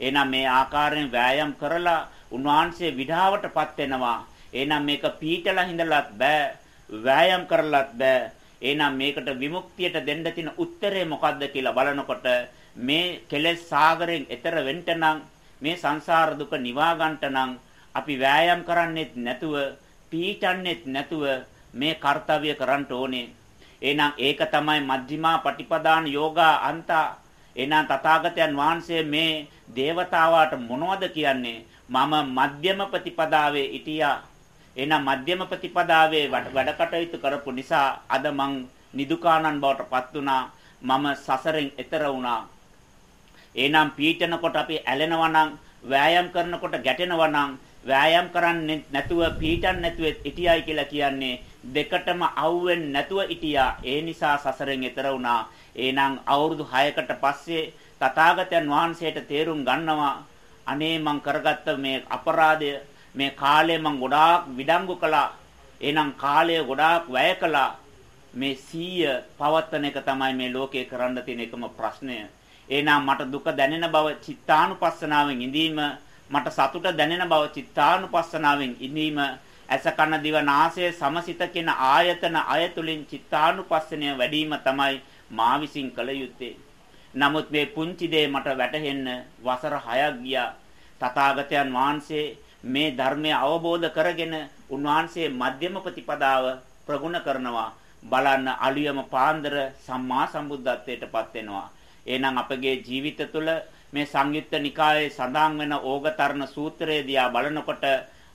එහෙනම් මේ ආකාරයෙන් වෑයම් කරලා උන්වහන්සේ විඩාවටපත් වෙනවා. එහෙනම් මේක පීටලා හිඳලත් බෑ. වෑයම් කරලත් බෑ. එහෙනම් මේකට විමුක්තියට දෙන්න තියෙන උත්තරේ මොකද්ද කියලා බලනකොට මේ කෙලෙස් සාගරයෙන් එතර වෙන්න නම් මේ සංසාර දුක නිවා ගන්නට නම් අපි වෑයම් කරන්නෙත් නැතුව පීචන්නෙත් නැතුව මේ කාර්යය කරන්න ඕනේ. එහෙනම් ඒක තමයි මජ්ක්‍ධිමා පටිපදාන යෝගා අන්තා. එහෙනම් තථාගතයන් වහන්සේ මේ దేవතාවාට මොනවද කියන්නේ? මම මධ්‍යම ප්‍රතිපදාවේ හිටියා. එහෙනම් මධ්‍යම ප්‍රතිපදාවේ වැඩ කටයුතු කරපු නිසා අද මං නිදුකානන් බවට පත් වුණා. මම සසරෙන් එතර වුණා. එහෙනම් පීඩනකොට අපි ඇලෙනවා නම් වෑයම් කරනකොට ගැටෙනවා නම් වෑයම් කරන්නේ නැතුව පීඩන් නැතුව ඉටියයි කියලා කියන්නේ දෙකටම අවුෙන්නේ නැතුව ඉටියා. ඒ නිසා සසරෙන් එතර වුණා. එහෙනම් අවුරුදු 6කට පස්සේ තථාගතයන් වහන්සේට තේරුම් ගන්නවා අනේ මං කරගත්ත මේ අපරාධය මේ කාලය මං ගොඩාක් විඩංගු කළා. එහෙනම් කාලය ගොඩාක් වැය කළා. මේ සීය පවත්තන එක තමයි මේ ලෝකේ කරන්න තියෙන එකම ප්‍රශ්නය. එහෙනම් මට දුක දැනෙන බව චිත්තානුපස්සනාවෙන් ඉඳීම මට සතුට දැනෙන බව චිත්තානුපස්සනාවෙන් ඉඳීම ඇස කන දිව නාසය සමසිත කියන ආයතන අයතුලින් චිත්තානුපස්සනය වැඩිම තමයි මා විසින් කළ යුත්තේ. නමුත් මේ පුංචි දේ මට වැටහෙන්න වසර 6ක් ගියා. තථාගතයන් වහන්සේ මේ ධර්මය අවබෝධ කරගෙන උන්වහන්සේ මධ්‍යම ප්‍රතිපදාව ප්‍රගුණ කරනවා. බලන්න අලියම පාන්දර සම්මා සම්බුද්ධත්වයට පත් වෙනවා. එහෙනම් අපගේ ජීවිත තුළ මේ සංයුත්ත නිකායේ සඳහන් වෙන ඕගතරණ සූත්‍රය දිහා බලනකොට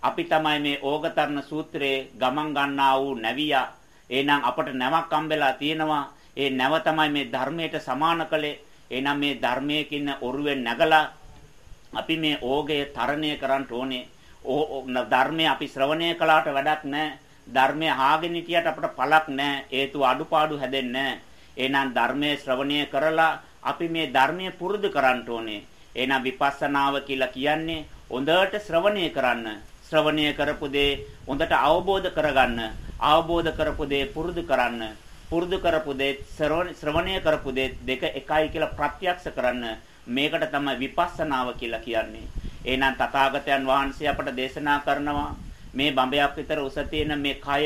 අපි තමයි මේ ඕගතරණ සූත්‍රයේ ගමන් ගන්නා වූ නැවියා. එහෙනම් අපට නැවක් හම්බෙලා තියෙනවා. ඒ නැව තමයි මේ ධර්මයට සමාන කළේ. එහෙනම් මේ ධර්මයකින් ඔරුවෙන් නැගලා අපි මේ ඕගය තරණය කරන්න ඕනේ. ධර්මය අපි ශ්‍රවණය කළාට වැඩක් නැහැ. ධර්මය ආගෙන හිටියට අපට පළක් නැහැ. හේතුව අඩුපාඩු හැදෙන්නේ නැහැ. එහෙනම් ධර්මයේ ශ්‍රවණය කරලා අපි මේ ධර්මය පුරුදු කරන්න ඕනේ. එහෙනම් විපස්සනාව කියලා කියන්නේ හොඳට ශ්‍රවණය කරන්න. ශ්‍රවණය කරපු දේ හොඳට අවබෝධ කරගන්න. අවබෝධ කරපු දේ පුරුදු කරන්න. පුරුදු කරපු දේ ශ්‍රවණය කරපු දේ දෙක එකයි කියලා ප්‍රත්‍යක්ෂ කරන්න. මේකට තමයි විපස්සනාව කියලා කියන්නේ. එහෙනම් තථාගතයන් වහන්සේ අපට දේශනා කරනවා මේ බඹයක් විතර උස තියෙන මේ කය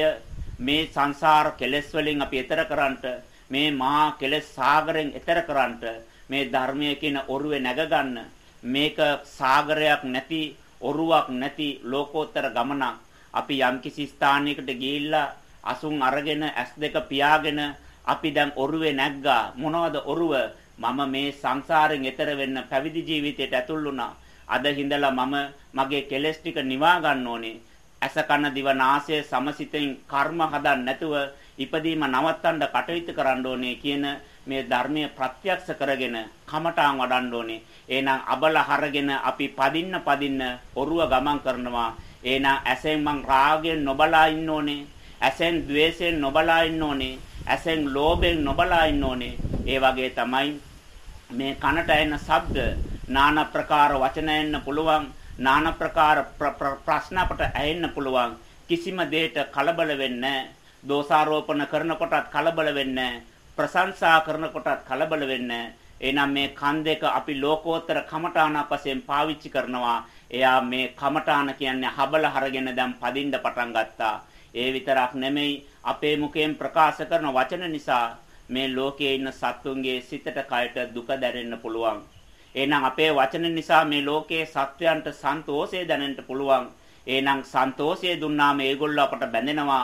මේ සංසාර කෙලෙස් වලින් අපි එතර කරන්නට මේ මහා කෙලෙස් සාගරයෙන් එතර කරන්නට මේ ධර්මයේ කියන ඔරුවේ නැග ගන්න මේක සාගරයක් නැති ඔරුවක් නැති ලෝකෝත්තර ගමනක්. අපි යම්කිසි ස්ථානයකට ගිහිල්ලා අසුන් අරගෙන ඇස් දෙක පියාගෙන අපි දැන් ඔරුවේ නැග්ගා. මොනවද ඔරුව? මම මේ සංසාරයෙන් එතර වෙන්න පැවිදි ජීවිතයට ඇතුල් වුණා. අද හිඳලා මම මගේ කෙලෙස් ටික නිවා ගන්න ඕනේ. ඇස කන දිව නාසය සමසිතින් කර්ම හදන්න නැතුව ඉපදීම නවත්තන්න කටයුතු කරන්න ඕනේ කියන මේ ධර්මය ප්‍රත්‍යක්ෂ කරගෙන කමඨාන් වඩන්න ඕනේ. එහෙනම් අබල හරගෙන අපි පදින්න පදින්න ඔරුව ගමන් කරනවා. එහෙනම් ඇසෙන් මං රාගයෙන් නොබලා ඉන්න ඕනේ. ඇසෙන් ద్వේෂයෙන් නොබලා ඉන්න ඕනේ. ඇසෙන් ලෝභයෙන් නොබලා ඉන්න ඕනේ. ඒ වගේ තමයි මේ කනට එන ශබ්ද নানা ප්‍රකාර වචන එන්න පුළුවන්. নানা ප්‍රකාර ප්‍රශ්න අපට ඇහෙන්න පුළුවන්. කිසිම දෙයකට කලබල වෙන්නේ නැහැ. දෝෂාරෝපණ කරනකොටත් කලබල වෙන්නේ ප්‍රශංසා කරනකොටත් කලබල වෙන්නේ එහෙනම් මේ කන් දෙක අපි ලෝකෝත්තර කමඨාන වශයෙන් පාවිච්චි කරනවා. එයා මේ කමඨාන කියන්නේ හබල හරගෙන දැන් පදින්න පටන් ගත්තා. ඒ විතරක් නෙමෙයි අපේ මුඛයෙන් ප්‍රකාශ කරන වචන නිසා මේ ලෝකයේ ඉන්න සත්තුන්ගේ සිතට කයට දුක දැනෙන්න පුළුවන්. එහෙනම් අපේ වචන නිසා මේ ලෝකයේ සත්වයන්ට සන්තෝෂය දැනෙන්න පුළුවන්. එහෙනම් සන්තෝෂය දුන්නාම ඒගොල්ලෝ අපට බැඳෙනවා.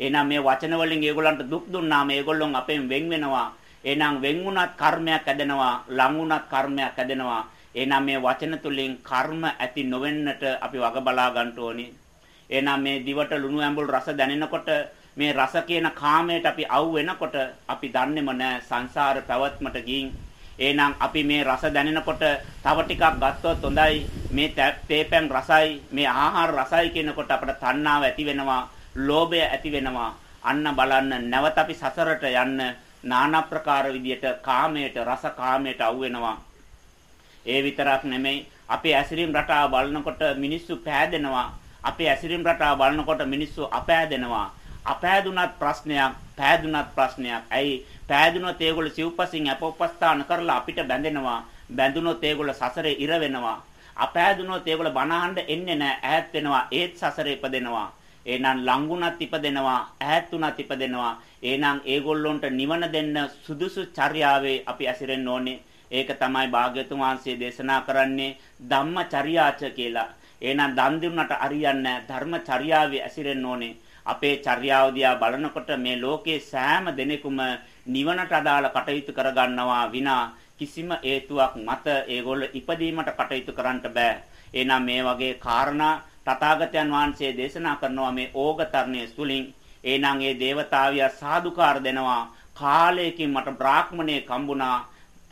එහෙනම් මේ වචන වලින් ඒගොල්ලන්ට දුක් දුන්නාම ඒගොල්ලොන් අපෙන් වෙන් වෙනවා. එහෙනම් වෙන් වුණත් කර්මයක් ඇදෙනවා, ලං වුණත් කර්මයක් ඇදෙනවා. එහෙනම් මේ වචන තුලින් කර්ම ඇති නොවෙන්නට අපි වග බලා ගන්න ඕනේ. එහෙනම් මේ දිවට ලුණු ඇඹුල් රස දැනෙනකොට මේ රස කියන කාමයට අපි අවු වෙනකොට අපි දන්නේම නැහැ සංසාර පැවැත්මට ගින් එහෙනම් අපි මේ රස දැනෙනකොට තව ටිකක් ගත්තොත් හොඳයි මේ තේපැන් රසයි මේ ආහාර රසයි කියනකොට අපට තණ්හාව ඇති වෙනවා ලෝභය ඇති වෙනවා. අන්න බලන්න නැවත අපි සසරට යන්න নানা ප්‍රකාර විදියට කාමයට රස කාමයට අවු වෙනවා. ඒ විතරක් නෙමෙයි අපේ ඇසිරීම් රටාව බලනකොට මිනිස්සු පෑදෙනවා. අපේ ඇසිරීම රටාව බලනකොට මිනිස්සු අපෑදෙනවා. අපෑදුනත් ප්‍රශ්නයක්, පෑදුනත් ප්‍රශ්නයක්. ඇයි? පෑදුනොත් ඒගොල්ලෝ සිව්පසින් අපොප්පස්ථාන කරලා අපිට බැඳෙනවා. බැඳුනොත් ඒගොල්ලෝ සසරේ ඉර වෙනවා. අපෑදුනොත් ඒගොල්ලෝ බනහඬ එන්නේ නැහැ. ඈත් වෙනවා. ඒත් සසරේ ඉපදෙනවා. එහෙනම් ලංගුණත් ඉපදෙනවා ඈත්ුණත් ඉපදෙනවා. එහෙනම් ඒගොල්ලොන්ට නිවන දෙන්න සුදුසු චර්යාවේ අපි ඇසිරෙන්න ඕනේ. ඒක තමයි භාග්‍යතුන් වහන්සේ දේශනා කරන්නේ ධම්මචර්යාච කියලා. එහෙනම් දන් දුන්නට හරියන්නේ ධර්මචර්යාවේ ඇසිරෙන්න ඕනේ. අපේ චර්යාව දිහා බලනකොට මේ ලෝකේ සෑම දෙනෙකුම නිවනට අදාළ කටයුතු කරගන්නවා විනා කිසිම හේතුවක් මත ඒගොල්ලෝ ඉපදීමට කටයුතු කරන්න බෑ. එහෙනම් මේ වගේ කාරණා තථාගතයන් වහන්සේ දේශනා කරනවා මේ ඕගතරණයේ තුලින්. එනං ඒ దేవතාවිය සාදුකාර දෙනවා. කාලයකින් මට බ්‍රාහ්මණේ කම්බුණා.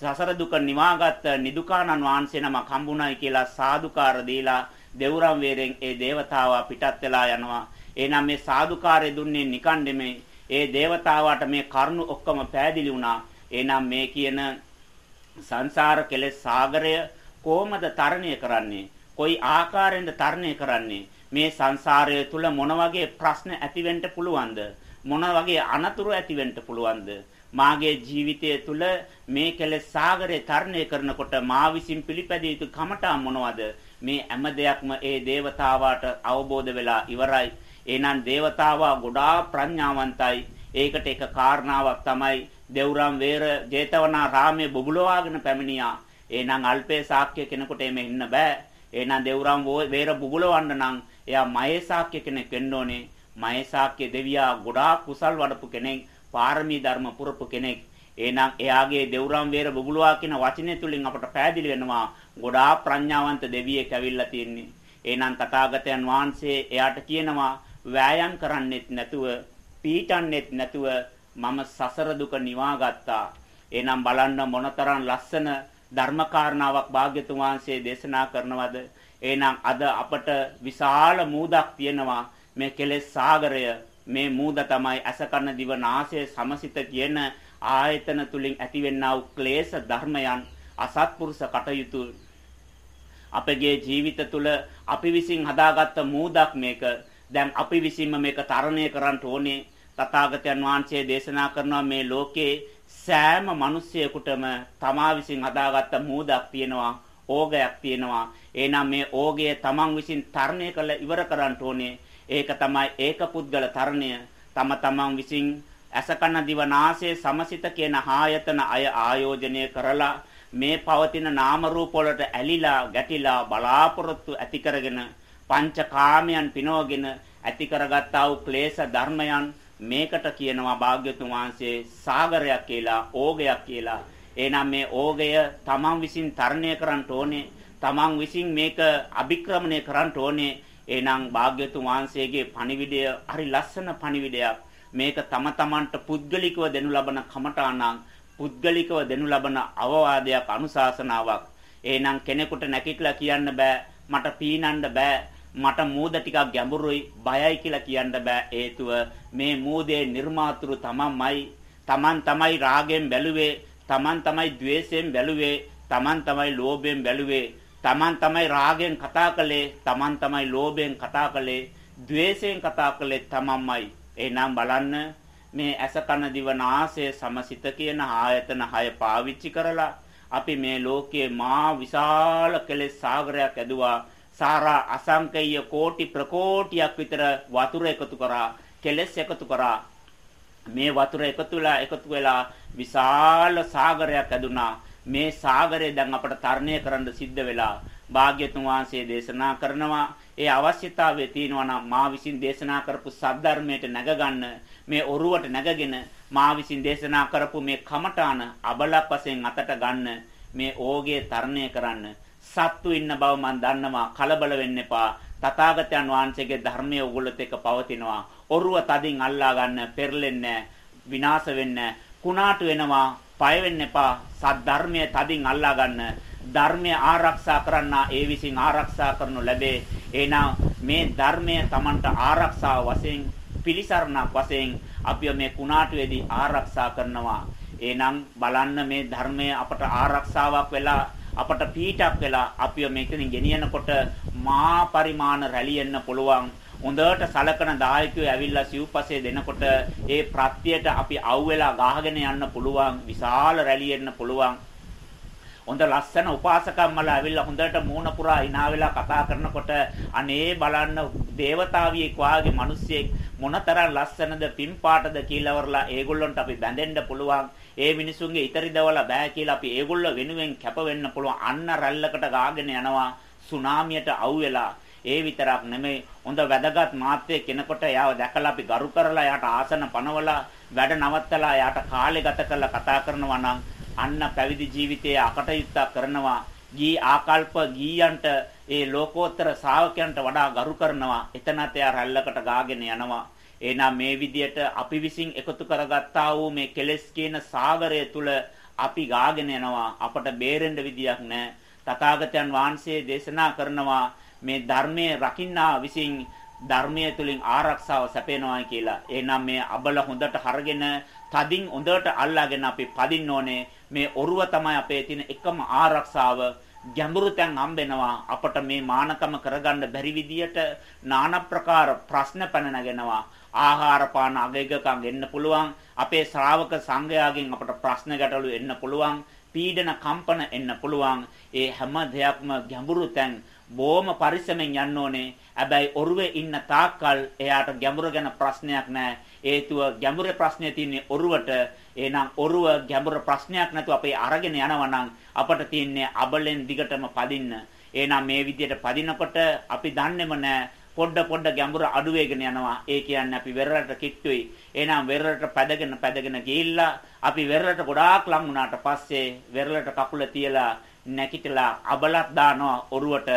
සසර දුක නිවාගත් නිදුකානන් වහන්සේ නම කම්බුණයි කියලා සාදුකාර දීලා දෙවුරම් වේරෙන් ඒ దేవතාවා පිටත් වෙලා යනවා. එනං මේ සාදුකාරය දුන්නේ නිකන් නෙමේ ඒ దేవතාවාට මේ කරුණ ඔක්කොම පෑදිලි වුණා. එනං මේ කියන සංසාර කෙලෙස් සාගරය කොහොමද තරණය කරන්නේ? කොයි ආකාරයෙන්ද තරණය කරන්නේ? මේ සංසාරය තුල මොන වගේ ප්‍රශ්න ඇතිවෙන්න පුළුවන්ද? මොන වගේ අනතුරු ඇතිවෙන්න පුළුවන්ද? මාගේ ජීවිතය තුළ මේ කෙලෙස් සාගරේ තරණය කරනකොට මා විසින් පිළිපැදිය යුතු කමටා මොනවද? මේ හැම දෙයක්ම ඒ దేవතාවාට අවබෝධ වෙලා ඉවරයි. එහෙනම් దేవතාවා ගොඩාක් ප්‍රඥාවන්තයි. ඒකට එක කාරණාවක් තමයි දෙවුරම් වේර ජේතවනා රාමයේ බබුලවාගෙන පැමිණියා. එහෙනම් අල්පේ ශාක්‍ය කෙනෙකුට එමෙ ඉන්න බෑ. එහෙනම් දෙවුරම් වේර බුබුලවන්න නම් එයා මහේසාක්‍ය කෙනෙක් වෙන්න ඕනේ. මහේසාක්‍ය දෙවියා ගොඩාක් කුසල් වඩපු කෙනෙක්, පාරමී ධර්ම පුරපු කෙනෙක්. එහෙනම් එයාගේ දෙවුරම් වේර බුබුලවා කියන වචනේ තුලින් අපට පැහැදිලි වෙනවා ගොඩාක් ප්‍රඥාවන්ත දෙවියෙක් ඇවිල්ලා තියෙන්නේ. එහෙනම් තථාගතයන් වහන්සේ එයාට කියනවා වෑයම් කරන්නෙත් නැතුව, පීඩන්නෙත් නැතුව මම සසර දුක නිවා ගත්තා. එහෙනම් බලන්න මොනතරම් ලස්සන ධර්මකාරණාවක් භාග්‍යතුන් වහන්සේ දේශනා කරනවද? එහෙනම් අද අපට විශාල මූදක් තියෙනවා මේ කෙලෙස් සාගරය. මේ මූද තමයි අසකන දිව නාසය සමසිත කියන ආයතන තුලින් ඇතිවෙනා වූ ක්ලේශ ධර්මයන් අසත්පුරුෂ කටයුතු. අපගේ ජීවිත තුළ අපි විසින් හදාගත්ත මූදක් මේක. දැන් අපි විසින්ම මේක තරණය කරන්න ඕනේ. තථාගතයන් වහන්සේ දේශනා කරනවා මේ ලෝකේ සෑම මිනිසියෙකුටම තමා විසින් හදාගත්ත මූදක් තියෙනවා ඕගයක් තියෙනවා. එහෙනම් මේ ඕගය තමන් විසින් තරණය කළ ඉවර කරන්න ඕනේ. ඒක තමයි ඒක පුද්ගල තරණය. තම තමන් විසින් අසකන දිවනාසය සමසිත කියන ආයතන අය ආයෝජනය කරලා මේ පවතින නාම රූප වලට ඇලිලා ගැටිලා බලාපොරොත්තු ඇති කරගෙන පංචකාමයන් පිනවගෙන ඇති කරගත්තා වූ ක්ලේශ ධර්මයන් මේකට කියනවා භාග්‍යතුන් වහන්සේ සාගරයක් කියලා ඕගයක් කියලා. එහෙනම් මේ ඕගය තමන් විසින් තරණය කරන්න ඕනේ. තමන් විසින් මේක අභික්‍රමණය කරන්න ඕනේ. එහෙනම් භාග්‍යතුන් වහන්සේගේ පණිවිඩය හරි ලස්සන පණිවිඩයක්. මේක තම තමන්ට පුද්ගලිකව දෙනු ලබන කමඨාණන් පුද්ගලිකව දෙනු ලබන අවවාදයක් අනුශාසනාවක්. එහෙනම් කෙනෙකුට නැකිట్లా කියන්න බෑ මට පීනන්න බෑ මට මූද ටිකක් ගැඹුරුයි බයයි කියලා කියන්න බෑ. හේතුව මේ මූදේ නිර්මාතෘ තමන්මයි. තමන් තමයි රාගයෙන් බැලුවේ තමන් තමයි ద్వේෂයෙන් බැලුවේ තමන් තමයි ලෝභයෙන් බැලුවේ. තමන් තමයි රාගයෙන් කතා කළේ තමන් තමයි ලෝභයෙන් කතා කළේ. ద్వේෂයෙන් කතා කළේ තමන්මයි. එහෙනම් බලන්න මේ ඇස කන දිව නාසය සමසිත කියන ආයතන 6 පාවිච්චි කරලා අපි මේ ලෝකයේ මා විශාල කෙලෙස් සාගරයක් ඇදුවා. සාරා අසංකේය කෝටි ප්‍රකෝටියක් විතර වතුර එකතු කරා කෙලස් එකතු කරා. මේ වතුර එකතු වෙලා එකතු වෙලා විශාල සාගරයක් ඇදුනා. මේ සාගරය දැන් අපට තරණය කරන්න සිද්ධ වෙලා භාග්‍යතුන් වහන්සේ දේශනා කරනවා. ඒ අවශ්‍යතාවය තියෙනවා නම් මා විසින් දේශනා කරපු සද්ධර්මයට නැගගන්න මේ ඔරුවට නැගගෙන මා විසින් දේශනා කරපු මේ කමඨාන අබලක් වශයෙන් අතට ගන්න මේ ඕගේ තරණය කරන්න. සත්තු ඉන්න බව මම දන්නවා කලබල වෙන්න එපා. තථාගතයන් වහන්සේගේ ධර්මයේ උගලත් එක්ක පවතිනවා. ඔරුව තදින් අල්ලා ගන්න පෙරලෙන්නේ විනාශ වෙන්නේ කුණාට වෙනවා පය වෙන්න එපා. සත් ධර්මයේ තදින් අල්ලා ගන්න. ධර්මය ආරක්ෂා කරන්න ඒ විසින් ආරක්ෂා කරනු ලැබේ. එහෙනම් මේ ධර්මය Tamanට ආරක්ෂා වශයෙන් පිළිසරණක් වශයෙන් අපි මේ කුණාටුවේදී ආරක්ෂා කරනවා. එහෙනම් බලන්න මේ ධර්මය අපට ආරක්ෂාවක් වෙලා අපට පීඩක් වෙලා අපිව මෙතනින් ගෙනියනකොට මා පරිමාණ රැලියෙන්න පුළුවන්. හොඳට සලකන දායකයෝ ඇවිල්ලා සිව්පසේ දෙනකොට ඒ ප්‍රත්‍යයට අපි අවුවෙලා ගහගෙන යන්න පුළුවන්. විශාල රැලියෙන්න පුළුවන්. හොඳ ලස්සන උපාසකම්මල ඇවිල්ලා හොඳට මූණ පුරා hina වෙලා කතා කරනකොට අනේ බලන්න దేవතාවියෙක් වාගේ මිනිස්සෙක් මොනතරම් ලස්සනද පින්පාටද කියලාවරලා ඒගොල්ලන්ට අපි බැඳෙන්න පුළුවන් ඒ මිනිසුන්ගේ ඉතරිදවල බෑ කියලා අපි ඒගොල්ල වෙනුවෙන් කැප වෙන්න පුළුවන්. අන්න රැල්ලකට ගාගෙන යනවා සුනාමියට අවු වෙලා. ඒ විතරක් නෙමෙයි හොඳ වැදගත් මාත්‍ය කෙනෙකුට යාව දැකලා අපි ගරු කරලා යාට ආසන පනවලා වැඩ නවත්තලා යාට කාලේ ගත කරලා කතා කරනවා නම් අන්න පැවිදි ජීවිතයේ අකටයුත්තක් කරනවා. ගී ආකල්ප ගීයන්ට ඒ ලෝකෝත්තර ශ්‍රාවකයන්ට වඩා ගරු කරනවා. එතනත් එයා රැල්ලකට ගාගෙන යනවා. එහෙනම් මේ විදියට අපි විසින් එකතු කරගත්තා වූ මේ කෙලෙස් කියන සාගරය තුල අපි ගාගෙන යනවා අපට බේරෙන්න විදියක් නැහැ තථාගතයන් වහන්සේ දේශනා කරනවා මේ ධර්මයේ රකින්නා විසින් ධර්මයේ තුලින් ආරක්ෂාව සැපේනවා කියලා. එහෙනම් මේ අබල හොඳට හරගෙන තදින් හොඳට අල්ලාගෙන අපි පදින්න ඕනේ. මේ ඔරුව තමයි අපේ තියෙන එකම ආරක්ෂාව. ගැඹුරු තැන් හම්බෙනවා අපට මේ මානකම කරගන්න බැරි විදියට নানা ප්‍රකාර ප්‍රශ්න පැන නැගෙනවා ආහාර පාන අගයකම් එන්න පුළුවන් අපේ ශ්‍රාවක සංඝයාගෙන් අපට ප්‍රශ්න ගැටලු එන්න පුළුවන් පීඩන කම්පන එන්න පුළුවන් ඒ හැම දෙයක්ම ගැඹුරු තැන් බොහොම පරිස්සමෙන් යන්න ඕනේ. හැබැයි ඔරුවේ ඉන්න තාක්කල් එයාට ගැඹුර ගැන ප්‍රශ්නයක් නැහැ. හේතුව ගැඹුරේ ප්‍රශ්නේ තියෙන්නේ ඔරුවට. එහෙනම් ඔරුව ගැඹුර ප්‍රශ්නයක් නැතුව අපේ අරගෙන යනවා නම් අපට තියෙන්නේ අබලෙන් දිගටම පදින්න. එහෙනම් මේ විදිහට පදිනකොට අපි දන්නේම නැහැ පොඩ පොඩ ගැඹුර අඩු වෙගෙන යනවා. ඒ කියන්නේ අපි වෙරළට කිට්ටුයි. එහෙනම් වෙරළට පැදගෙන පැදගෙන ගිහිල්ලා අපි වෙරළට ගොඩාක් ලං වුණාට පස්සේ වෙරළට කකුල තියලා නැකිටලා අබලක් දානවා ඔරුවට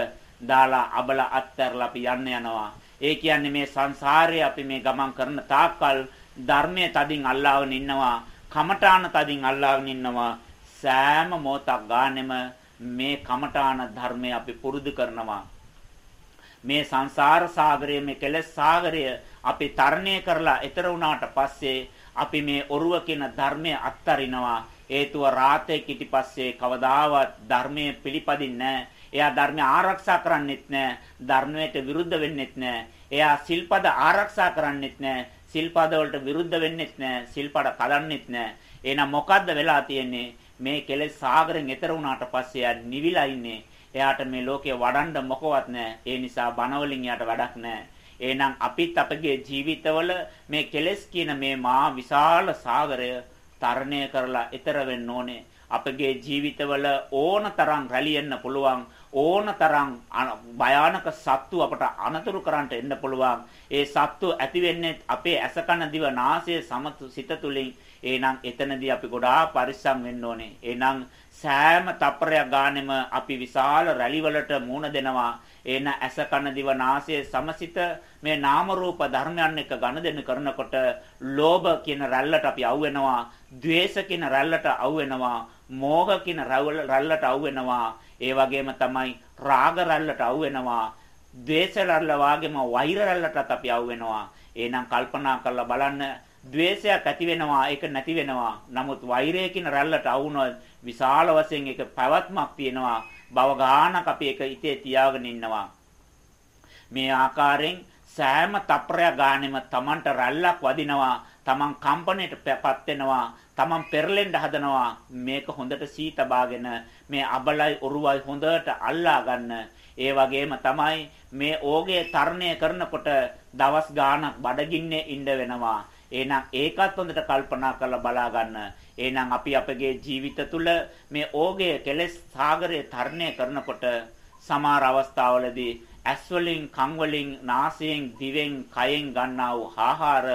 දාලා අබල අත්හැරලා අපි යන්න යනවා. ඒ කියන්නේ මේ සංසාරේ අපි මේ ගමන් කරන තාක්කල් ධර්මයේ තදින් අල්ලාගෙන ඉන්නවා. කමඨාන තදින් අල්ලාගෙන ඉන්නවා. සෑම මොහොතක් ගානෙම මේ කමඨාන ධර්මය අපි පුරුදු කරනවා. මේ සංසාර සාගරයේ මේ කෙලෙස් සාගරය අපි තරණය කරලා එතර වුණාට පස්සේ අපි මේ ඔරුව කියන ධර්මය අත්තරිනවා හේතුව රාතේ කිටිපස්සේ කවදාවත් ධර්මයේ පිළිපදින්නේ නැහැ එයා ධර්මය ආරක්ෂා කරන්නෙත් නැහැ. ධර්මයට විරුද්ධ වෙන්නෙත් නැහැ. එයා සිල්පද ආරක්ෂා කරන්නෙත් නැහැ. සිල්පද වලට විරුද්ධ වෙන්නෙත් නැහැ. සිල්පද කඩන්නෙත් නැහැ. එහෙනම් මොකද්ද වෙලා තියෙන්නේ? මේ කෙලෙස් සාගරෙන් එතර වුණාට පස්සේ එයා නිවිලා ඉන්නේ. එයාට මේ ලෝකේ වඩන්න මොකවත් නැහැ. ඒ නිසා බනවලින් එයාට වැඩක් නැහැ. එහෙනම් අපිත් අපගේ ජීවිතවල මේ කෙලෙස් කියන මේ මා විශාල සාගරය තරණය කරලා එතර වෙන්න ඕනේ. අපගේ ජීවිතවල ඕනතරම් රැලියෙන්න පුළුවන් ඕනතරම් භයානක සත්තු අපට අනතුරු කරන්නට එන්න පුළුවන්. ඒ සත්තු ඇති වෙන්නේ අපේ ඇස කන දිව නාසය සමතු සිත තුලින්. එහෙනම් එතනදී අපි ගොඩාක් පරිස්සම් වෙන්න ඕනේ. එහෙනම් සෑම තප්පරයක් ගානෙම අපි විශාල රැලි වලට මුහුණ දෙනවා. එන ඇස කන දිව නාසය සමසිත මේ නාම රූප ධර්මයන් එක්ක ගනුදෙනු කරනකොට ලෝභ කියන රැල්ලට අපි අවු වෙනවා. ද්වේෂ කියන රැල්ලට අවු වෙනවා. මෝහ කියන රැල්ලට අවු වෙනවා. ඒ වගේම තමයි රාග රැල්ලට අවු වෙනවා. ද්වේෂ රැල්ල වාගේම වෛර රැල්ලටත් අපි අවු වෙනවා. එහෙනම් කල්පනා කරලා බලන්න ද්වේෂයක් ඇති වෙනවා ඒක නැති වෙනවා. නමුත් වෛරය කියන රැල්ලට අවුනොත් විශාල වශයෙන් ඒක පැවැත්මක් තියෙනවා. භව ගානක් අපි ඒක හිතේ තියාගෙන ඉන්නවා. මේ ආකාරයෙන් සෑම තප්පරයක් ගානෙම Tamanට රැල්ලක් වදිනවා. Taman කම්පණයටපත් වෙනවා. Taman පෙරලෙන්න හදනවා. මේක හොඳට සීතබාගෙන මේ අබලයි ඔරුවයි හොඳට අල්ලා ගන්න. ඒ වගේම තමයි මේ ඕගේ තරණය කරනකොට දවස් ගාණක් බඩගින්නේ ඉන්න වෙනවා. එහෙනම් ඒකත් හොඳට කල්පනා කරලා බලා ගන්න. එහෙනම් අපි අපගේ ජීවිත තුළ මේ ඕගේ කෙලෙස් සාගරය තරණය කරනකොට සමහර අවස්ථාවලදී ඇස් වලින් කන් වලින් නාසයෙන් දිවෙන් කයෙන් ගන්නා වූ ආහාර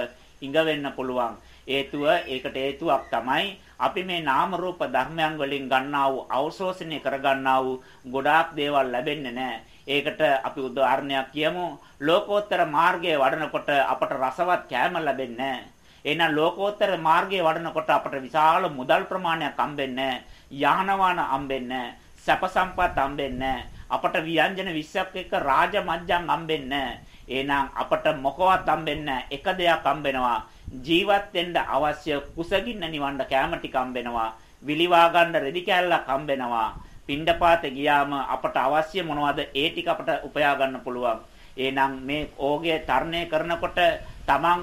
ඉඟ වෙන්න පුළුවන්. හේතුව ඒකට හේතුවක් තමයි අපි මේ නාම රූප ධර්මයන් වලින් ගන්නා වූ අවශෝෂණය කරගන්නා වූ ගොඩාක් දේවල් ලැබෙන්නේ නැහැ. ඒකට අපි උදාහරණයක් කියමු. ලෝකෝත්තර මාර්ගයේ වඩනකොට අපට රසවත් කෑම ලැබෙන්නේ නැහැ. එහෙනම් ලෝකෝත්තර මාර්ගයේ වඩනකොට අපට විශාල මුදල් ප්‍රමාණයක් හම්බෙන්නේ නැහැ. යාන වාහන හම්බෙන්නේ නැහැ. සැප සම්පත් හම්බෙන්නේ නැහැ. අපට ව්‍යංජන 20ක් එක්ක රාජ මජ්ජම් හම්බෙන්නේ නැහැ. එහෙනම් අපට මොකවත් හම්බෙන්නේ එක දෙයක් හම්බෙනවා. ජීවත් වෙන්න අවශ්‍ය කුසගින්න නිවන්න කැම ටික හම්බෙනවා. විලිවා ගන්න රෙදි කෑල්ලක් හම්බෙනවා. පිණ්ඩපාත ගියාම අපට අවශ්‍ය මොනවද? ඒ ටික අපට උපයා ගන්න පුළුවන්. එහෙනම් මේ ඕගය තරණය කරනකොට Taman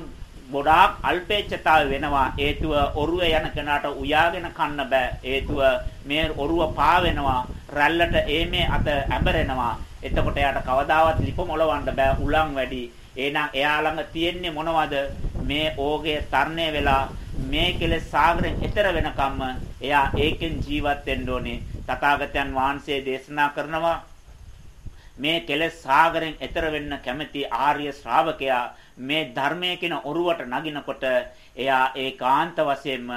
ගොඩාක් අල්පේච්ඡතාව වෙනවා. හේතුව ඔරුව යන කෙනාට උයාගෙන කන්න බෑ. හේතුව මේ ඔරුව පා වෙනවා රැල්ලට ඒමේ අත ඇඹරෙනවා. එතකොට එයාට කවදාවත් ලිප මොලවන්න බෑ. උලන් වැඩි. එහෙනම් එයා ළඟ තියෙන්නේ මොනවද? මේ ඕගේ තරණය වෙලා මේ කෙලෙස් සාගරෙන් එතර වෙනකම්ම එයා ඒකෙන් ජීවත් වෙන්න ඕනේ. තථාගතයන් වහන්සේ දේශනා කරනවා මේ කෙලෙස් සාගරෙන් එතර වෙන්න කැමැති ආර්ය ශ්‍රාවකයා මේ ධර්මයේ කියන ඔරුවට නගිනකොට එයා ඒකාන්ත වශයෙන්ම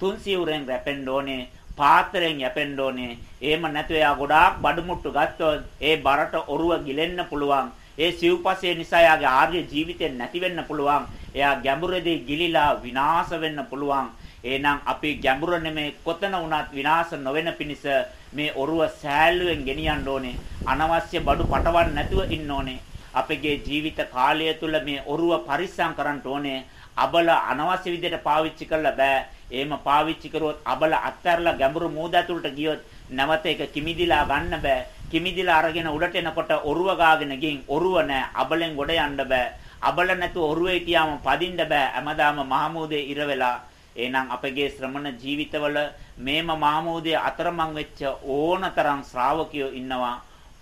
තුන් සිවුරෙන් රැපෙන්න ඕනේ පාත්‍රයෙන් යැපෙන්න ඕනේ. එහෙම නැතු එයා ගොඩාක් බඩමුට්ටු ගත්තොත් ඒ බරට ඔරුව ගිලෙන්න පුළුවන්. ඒ සිව්පසේ නිසා යාගේ ආර්ය ජීවිතේ නැති වෙන්න පුළුවන්. එයා ගැඹුරේදී ගිලිලා විනාශ වෙන්න පුළුවන්. එහෙනම් අපි ගැඹුර නෙමේ කොතන වුණත් විනාශ නොවන පිණිස මේ ඔරුව සෑල්ලුවෙන් ගෙනියන්න ඕනේ අනවශ්‍ය බඩු පටවන්න නැතුව ඉන්න ඕනේ අපගේ ජීවිත කාලය තුල මේ ඔරුව පරිස්සම් කරන්න ඕනේ. අබල අනවශ්‍ය විදිහට පාවිච්චි කරලා බෑ. එහෙම පාවිච්චි කරුවොත් අබල අත්හැරලා ගැඹුරු මූද ඇතුළට ගියොත් නැවත ඒක කිමිදිලා ගන්න බෑ. කිමිදිලා අරගෙන උඩට එනකොට ඔරුව ගාගෙන ගින් ඔරුව නෑ. අබලෙන් ගොඩ යන්න බෑ. අබල නැතුව ඔරුවේ හිටියාම පදින්න බෑ. හැමදාම මහමූදේ ඉර වෙලා එහෙනම් අපගේ ශ්‍රමණ ජීවිතවල මේම මහමූදේ අතරමං වෙච්ච ඕනතරම් ශ්‍රාවකයෝ ඉන්නවා.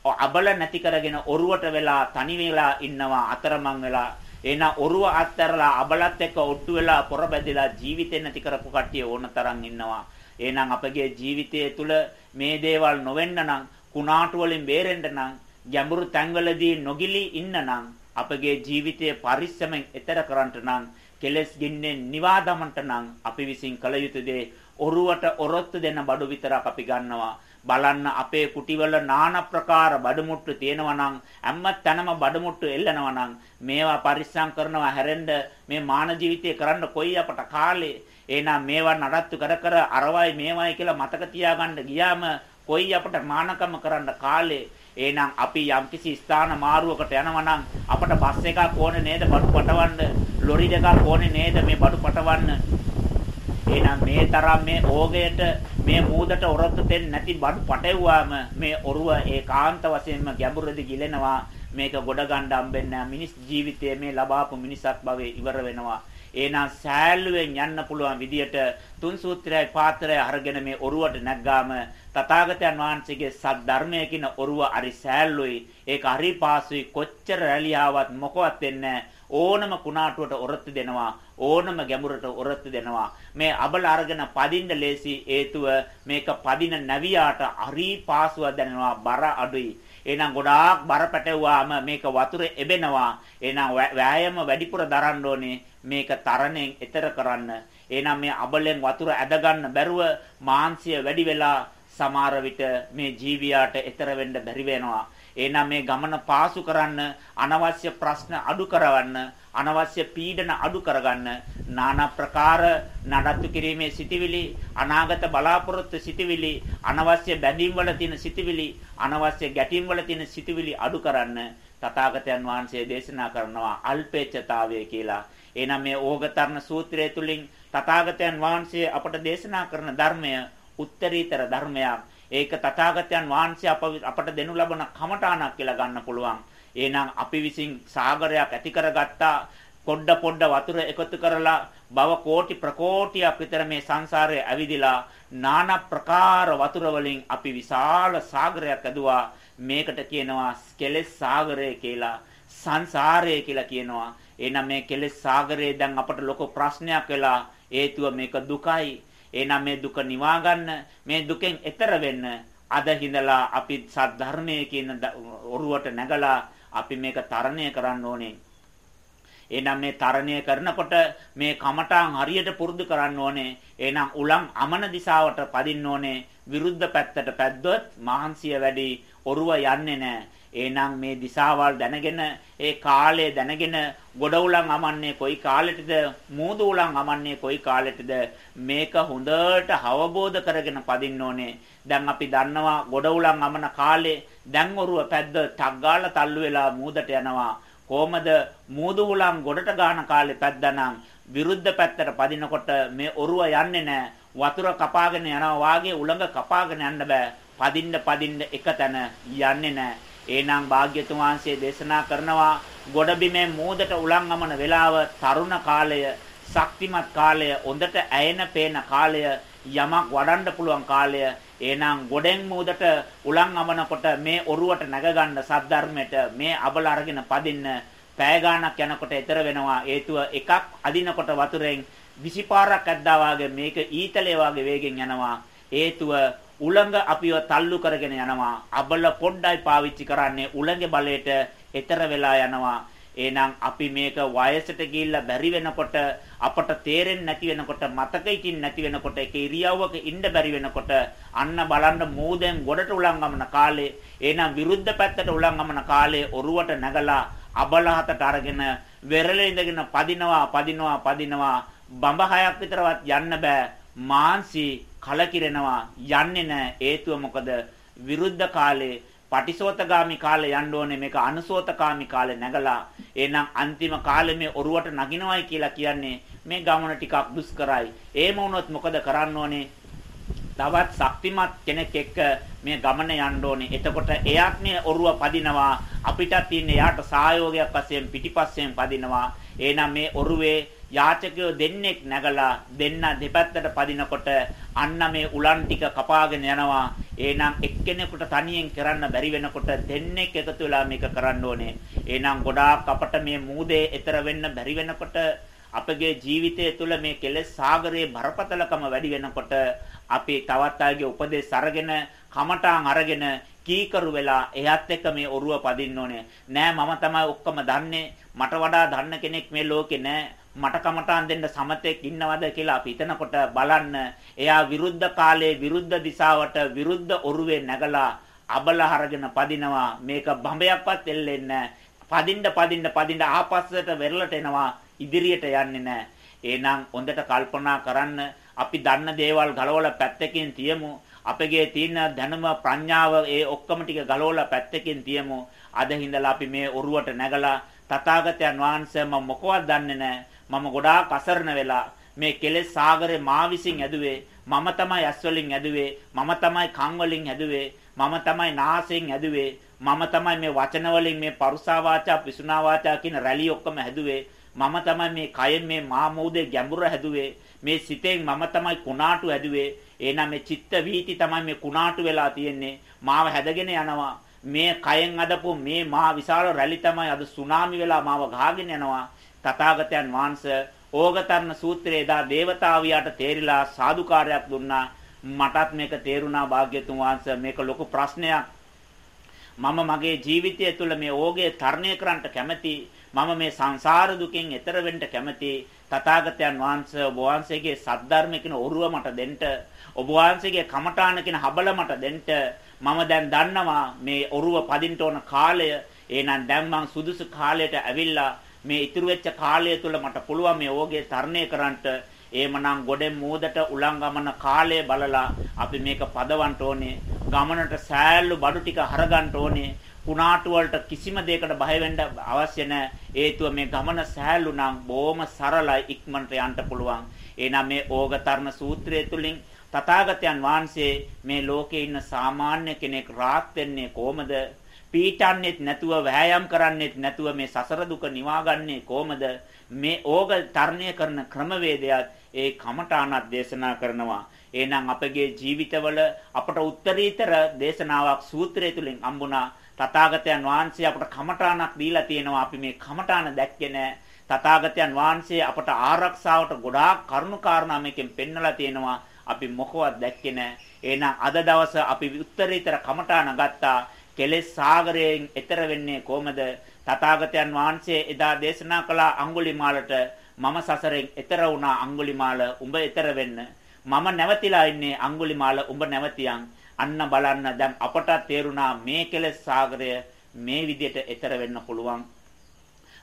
අබල නැති කරගෙන ඔරුවට වෙලා තනි වෙලා ඉන්නවා අතරමං වෙලා එහෙනම් ඔරුව අත්හැරලා අබලත් එක්ක ඔට්ටු වෙලා පොර බැඳලා ජීවිතේ නැති කරපු කට්ටිය ඕන තරම් ඉන්නවා එහෙනම් අපගේ ජීවිතය තුළ මේ දේවල් නොවෙන්න නම් කුණාටු වලින් බේරෙන්න නම් ගැඹුරු තැන්වලදී නොගිලී ඉන්න නම් අපගේ ජීවිතයේ පරිස්සමෙන් එතර කරන්නට නම් කෙලස් ගින්නේ නිවා දමන්නට නම් අපි විසින් කළ යුතු දේ ඔරුවට ඔරොත්තු දෙන බඩු විතරක් අපි ගන්නවා. බලන්න අපේ කුටිවල নানা ප්‍රකාර බඩමුට්ටු තියෙනවා නම් හැම තැනම බඩමුට්ටු එල්ලනවා නම් මේවා පරිස්සම් කරනවා හැරෙන්න මේ මාන ජීවිතේ කරන්න කොයි අපට කාලේ? එහෙනම් මේවා නඩත්තු කර කර අරවයි මේවයි කියලා මතක තියාගන්න ගියාම කොයි අපට මානකම කරන්න කාලේ? එහෙනම් අපි යම්කිසි ස්ථාන මාරුවකට යනවා නම් අපට බස් එකක් ඕනේ නේද? බඩු පටවන්න. ලොරි දෙකක් ඕනේ නේද මේ බඩු පටවන්න? එහෙනම් මේ තරම් මේ ඕගයට මේ මූදට ඔරොත්තු දෙන්නේ නැති බඩු පටෙව්වාම මේ ඔරුව ඒකාන්ත වශයෙන්ම ගැඹුරදී ගිලෙනවා. මේක ගොඩ ගන්න හම්බෙන්නේ මිනිස් ජීවිතයේ මේ ලබාපු මිනිසක් භවයේ ඉවර වෙනවා. එහෙනම් සෑල්ලුවෙන් යන්න පුළුවන් විදියට තුන් සූත්‍රයයි පාත්‍රය අරගෙන මේ ඔරුවට නැග්ගාම තථාගතයන් වහන්සේගේ සත් ධර්මයේ කියන ඔරුව අරි සෑල්ලුයි. ඒක හරි පාසුයි. කොච්චර රැලියාවත් මොකවත් වෙන්නේ ඕනම කුණාටුවට ඔරොත්තු දෙනවා. ඕනම ගැඹුරට ඔරොත්තු දෙනවා. මේ අබල අරගෙන පදින්න ලේසි හේතුව මේක පදින නැවියාට හරි පාසුවක් දැනෙනවා. බර අඩුයි. එහෙනම් ගොඩාක් බර පැටවුවාම මේක වතුරේ එබෙනවා. එහෙනම් වෑයම වැඩිපුර දරන්න ඕනේ. මේක තරණයෙන් එතර කරන්න. එහෙනම් මේ අබලෙන් වතුර ඇද ගන්න බැරුව මාංශය වැඩි වෙලා සමහර විට මේ ජීවියාට එතර වෙන්න බැරි වෙනවා එහෙනම් මේ ගමන පාසු කරන්න අනවශ්‍ය ප්‍රශ්න අඩු කරවන්න අනවශ්‍ය පීඩන අඩු කරගන්න নানা ප්‍රකාර නඩත්තු කිරීමේ සිටිවිලි අනාගත බලාපොරොත්තු සිටිවිලි අනවශ්‍ය බැඳීම් වල තියෙන සිටිවිලි අනවශ්‍ය ගැටීම් වල තියෙන සිටිවිලි අඩු කරන්න තථාගතයන් වහන්සේ දේශනා කරනවා අල්පේච්ඡතාවය කියලා. එහෙනම් මේ ඕගතරණ සූත්‍රය තුලින් තථාගතයන් වහන්සේ අපට දේශනා කරන ධර්මය උත්තරීතර ධර්මයක්. ඒක තථාගතයන් වහන්සේ අපට දෙනු ලබන කමඨාණක් කියලා ගන්න පුළුවන්. එහෙනම් අපි විසින් සාගරයක් ඇති කරගත්තා පොඩ පොඩ වතුර එකතු කරලා භව කෝටි ප්‍රකෝටියක් විතර මේ සංසාරයේ ඇවිදිලා নানা ප්‍රකාර වතුර වලින් අපි විශාල සාගරයක් ඇදුවා මේකට කියනවා කෙලෙස් සාගරය කියලා සංසාරය කියලා කියනවා එහෙනම් මේ කෙලෙස් සාගරේ දැන් අපට ලොකු ප්‍රශ්නයක් වෙලා හේතුව මේක දුකයි එහෙනම් මේ දුක නිවා ගන්න මේ දුකෙන් එතර වෙන්න අද හිඳලා අපි සද්ධර්මයේ කියන ඔරුවට නැගලා අපි මේක තරණය කරන්න ඕනේ. එහෙනම් මේ තරණය කරනකොට මේ කමඨාන් හරියට පුරුදු කරන්න ඕනේ. එහෙනම් උලන් අමන දිශාවට පදින්න ඕනේ. විරුද්ධ පැත්තට පැද්දොත් මහන්සිය වැඩි ඔරුව යන්නේ නැහැ. එහෙනම් මේ දිශාවල් දැනගෙන ඒ කාලය දැනගෙන ගොඩ උලන් අමන්නේ කොයි කාලෙටද මූද උලන් අමන්නේ කොයි කාලෙටද මේක හොඳට අවබෝධ කරගෙන පදින්න ඕනේ. දැන් අපි දන්නවා ගොඩ උලන් අමන කාලේ දැන් ඔරුව පැද්ද ටක් ගාලා තල්ලු වෙලා මූදට යනවා. කොහමද මූදු උලන් ගොඩට ගාන කාලේ පැද්දානම් විරුද්ධ පැත්තට පදිනකොට මේ ඔරුව යන්නේ නැහැ. වතුර කපාගෙන යනවා වාගේ උලඟ කපාගෙන යන්න බෑ. පදින්න පදින්න එක තැන යන්නේ නැහැ. එහෙනම් භාග්‍යතුන් වහන්සේ දේශනා කරනවා ගොඩබිමේ මෝදට උලන් අමන වෙලාව තරුණ කාලය, ශක්තිමත් කාලය, හොඳට ඇයෙන පේන කාලය, යමක් වඩන්න පුළුවන් කාලය. එහෙනම් ගොඩෙන් මෝදට උලන් අමනකොට මේ ඔරුවට නැගගන්න සද්ධර්මයට මේ අබල අරගෙන පදින්න පෑ ගාණක් යනකොට ඈතර වෙනවා හේතුව එකක් අදිනකොට වතුරෙන් 20 පාරක් ඇද්දා වාගේ මේක ඊතලයේ වාගේ වේගෙන් යනවා හේතුව උලඟ අපිව තල්ලු කරගෙන යනවා. අබල පොඩ්ඩයි පාවිච්චි කරන්නේ උලඟේ බලයට ඈතර වෙලා යනවා. එහෙනම් අපි මේක වයසට ගිහිල්ලා බැරි වෙනකොට අපට තේරෙන්නේ නැති වෙනකොට මතකෙකින් නැති වෙනකොට ඒක ඉරියව්වක ඉන්න බැරි වෙනකොට අන්න බලන්න මූදෙන් ගොඩට උලංගමන කාලේ එහෙනම් විරුද්ධ පැත්තට උලංගමන කාලේ ඔරුවට නැගලා අබලහතට අරගෙන වෙරළේ ඉඳගෙන පදිනවා පදිනවා පදිනවා බඹ හයක් විතරවත් යන්න බෑ මාන්සි කලකිරෙනවා යන්නේ නැහැ හේතුව මොකද විරුද්ධ කාලේ පටිසෝතගාමි කාලේ යන්න ඕනේ මේක අනුසෝතකාමි කාලේ නැගලා එහෙනම් අන්තිම කාලේ මේ ඔරුවට නගිනවයි කියලා කියන්නේ මේ ගමන ටිකක් දුෂ්කරයි එහෙම වුණොත් මොකද කරන්න ඕනේ තවත් ශක්තිමත් කෙනෙක් එක්ක මේ ගමන යන්න ඕනේ. එතකොට එයාත් මේ ඔරුව පදිනවා. අපිටත් තියෙන එයාට සහයෝගයක් වශයෙන් පිටිපස්සෙන් පදිනවා. එහෙනම් මේ ඔරුවේ යාචකයෝ දෙන්නෙක් නැගලා දෙන්න දෙපැත්තට පදිනකොට අන්න මේ උලන් ටික කපාගෙන යනවා. එහෙනම් එක්කෙනෙකුට තනියෙන් කරන්න බැරි වෙනකොට දෙන්නෙක් එකතු වෙලා මේක කරන්න ඕනේ. එහෙනම් ගොඩාක් අපට මේ මූදේ ඈතර වෙන්න බැරි වෙනකොට අපගේ ජීවිතය තුළ මේ කෙලෙස් සාගරයේ බරපතලකම වැඩි වෙනකොට අපි තවත් අයගේ උපදෙස් අරගෙන කමටාන් අරගෙන කීකරු වෙලා එයත් එක්ක මේ ඔරුව පදින්න ඕනේ. නෑ මම තමයි ඔක්කොම දන්නේ. මට වඩා දන්න කෙනෙක් මේ ලෝකේ නෑ. මට කමටාන් දෙන්න සමතෙක් ඉන්නවද කියලා අපි හිතනකොට බලන්න. එයා විරුද්ධ කාලයේ විරුද්ධ දිශාවට විරුද්ධ ඔරුවේ නැගලා අබල හරගෙන පදිනවා. මේක බඹයක්වත් එල්ලෙන්නේ පදින්න පදින්න පදින්න ආපස්සට වෙරළට එනවා. ඉදිරියට යන්නේ නැහැ. එහෙනම් හොඳට කල්පනා කරන්න. අපි දන්න දේවල් ගලවලා පැත්තකින් තියමු. අපගේ තියෙන දැනුම ප්‍රඥාව ඒ ඔක්කොම ටික ගලවලා පැත්තකින් තියමු. අද හිඳලා අපි මේ ඔරුවට නැගලා තථාගතයන් වහන්සේ මම මොකවත් දන්නේ නැහැ. මම ගොඩාක් අසරණ වෙලා මේ කෙලෙස් සාගරේ මා විසින් ඇදුවේ මම තමයි ඇස් වලින් ඇදුවේ මම තමයි කන් වලින් ඇදුවේ මම තමයි නාසයෙන් ඇදුවේ මම තමයි මේ වචන වලින් මේ පරුසා වාචා පිසුනා වාචා කියන රැලි ඔක්කොම හැදුවේ මම තමයි මේ කයෙන් මේ මා මූදේ ගැඹුර හැදුවේ මේ සිතෙන් මම තමයි කුණාටු හැදුවේ. එහෙනම් මේ චිත්ත වීති තමයි මේ කුණාටු වෙලා තියෙන්නේ. මාව හැදගෙන යනවා. මේ කයෙන් අදපු මේ මහා විශාල රැලි තමයි අද සුනාමි වෙලා මාව ගහගෙන යනවා. තථාගතයන් වහන්සේ ඕගතරණ සූත්‍රයේ දා దేవතාවියාට තේරිලා සාදුකාරයක් දුන්නා. මටත් මේක තේරුණා භාග්‍යතුන් වහන්සේ. මේක ලොකු ප්‍රශ්නයක්. මම මගේ ජීවිතය තුළ මේ ඕගේ තරණය කරන්නට කැමති. මම මේ සංසාර දුකෙන් එතර වෙන්න කැමති. තථාගතයන් වහන්සේ ඔබ වහන්සේගේ සද්ධර්ම කියන ඔරුව මට දෙන්න. ඔබ වහන්සේගේ කමඨාන කියන හබල මට දෙන්න. මම දැන් දන්නවා මේ ඔරුව පදින්න ඕන කාලය. එහෙනම් දැන් මං සුදුසු කාලයට ඇවිල්ලා මේ ඉතුරු වෙච්ච කාලය තුල මට පුළුවන් මේ ඕගේ තරණය කරන්නට එහෙමනම් ගොඩෙන් මූදට උලංගමන කාලය බලලා අපි මේක පදවන්න ඕනේ ගමනට සෑල්ලු බඩු ටික හරගන්න ඕනේ කුණාටු වලට කිසිම දෙයකට බය වෙන්න අවශ්‍ය නැහැ. හේතුව මේ ගමන සෑහළු නම් බොහොම සරලයි ඉක්මනට යන්න පුළුවන්. එහෙනම් මේ ඕගතරණ සූත්‍රය තුලින් තථාගතයන් වහන්සේ මේ ලෝකේ ඉන්න සාමාන්‍ය කෙනෙක් රාත් වෙන්නේ කොහමද? පීඩන්නේත් නැතුව වෑයම් කරන්නේත් නැතුව මේ සසර දුක නිවාගන්නේ කොහමද? මේ ඕග තරණය කරන ක්‍රමවේදයත් ඒ කමඨානක් දේශනා කරනවා. එහෙනම් අපගේ ජීවිතවල අපට උත්තරීතර දේශනාවක් සූත්‍රය තුලින් හම්බුණා. තථාගතයන් වහන්සේ අපට කමඨාණක් දීලා තියෙනවා. අපි මේ කමඨාන දැක්කේ නැහැ. තථාගතයන් වහන්සේ අපට ආරක්ෂාවට ගොඩාක් කරුණු කාරණා මේකෙන් පෙන්නලා තියෙනවා. අපි මොකවත් දැක්කේ නැහැ. එහෙනම් අද දවස අපි උත්තරීතර කමඨාන ගත්තා. කෙලෙස් සාගරයෙන් එතර වෙන්නේ කොහමද? තථාගතයන් වහන්සේ එදා දේශනා කළ අඟුලිමාලට මම සසරෙන් එතර වුණා අඟුලිමාල උඹ එතර වෙන්න. මම නැවතිලා ඉන්නේ අඟුලිමාල උඹ නැවතියන්. අන්න බලන්න දැන් අපට තේරුණා මේ කෙලෙස් සාගරය මේ විදිහට එතර වෙන්න පුළුවන්.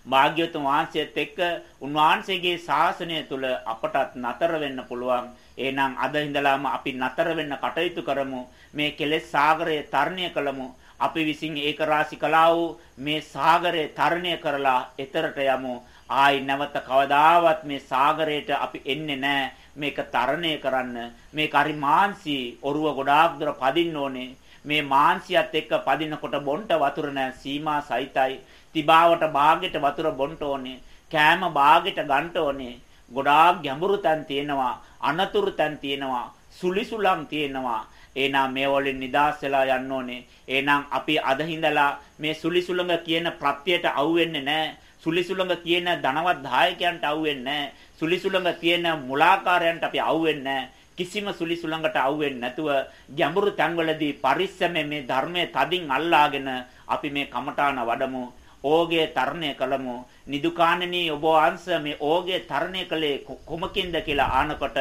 භාග්‍යවතුන් වහන්සේත් එක්ක උන්වහන්සේගේ ශාසනය තුල අපටත් නතර වෙන්න පුළුවන්. එහෙනම් අද ඉඳලාම අපි නතර වෙන්න කටයුතු කරමු. මේ කෙලෙස් සාගරය තරණය කළමු. අපි විසින් ඒක රාශි කළා වූ මේ සාගරය තරණය කරලා එතරට යමු. ආයි නැවත කවදාවත් මේ සාගරයට අපි එන්නේ නැහැ. මේක තරණය කරන්න මේක හරි මාන්සි ඔරුව ගොඩාක් දුර පදින්න ඕනේ මේ මාංශයත් එක්ක පදිනකොට බොන්ට වතුර නැ සීමා සහිතයි. තිබාවට බාගෙට වතුර බොන්ට ඕනේ. කෑම බාගෙට ගන්න ඕනේ. ගොඩාක් ගැඹුරු තැන් තියෙනවා. අනතුරු තැන් තියෙනවා. සුලිසුලම් තියෙනවා. එහෙනම් මේ වලින් නිදාස් වෙලා යන්න ඕනේ. එහෙනම් අපි අද හිඳලා මේ සුලිසුලඟ කියන ප්‍රත්‍යයට අවුෙන්නේ නැහැ. සුලිසුලඟ කියන ධනවත් දායකයන්ට අවුෙන්නේ නැහැ. සුලිසුලඟ තියෙන මුලාකාරයන්ට අපි අවුෙන්නේ නැහැ. කිසිම සුලිසුලඟට අවුෙන්නේ නැතුව ගැඹුරු තැන්වලදී පරිස්සමෙන් මේ ධර්මයේ තදින් අල්ලාගෙන අපි මේ කමඨාන වඩමු. ඕගේ තරණය කළමු. නිදුකාණනී ඔබ වහන්සේ මේ ඕගේ තරණය කළේ කොමකින්ද කියලා ආනකොට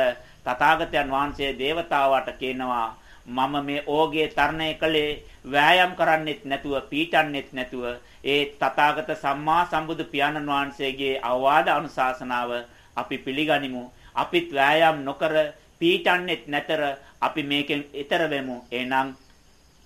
තථාගතයන් වහන්සේ දේවතාවාට කියනවා මම මේ ඕගේ තරණය කළේ වෑයම් කරන්නෙත් නැතුව පීටන්නෙත් නැතුව ඒ තථාගත සම්මා සම්බුදු පියාණන් වහන්සේගේ අවවාද අනුශාසනාව අපි පිළිගනිමු. අපිත් වෑයම් නොකර පීටන්නෙත් නැතර අපි මේකෙන් ඈතර වෙමු. එහෙනම්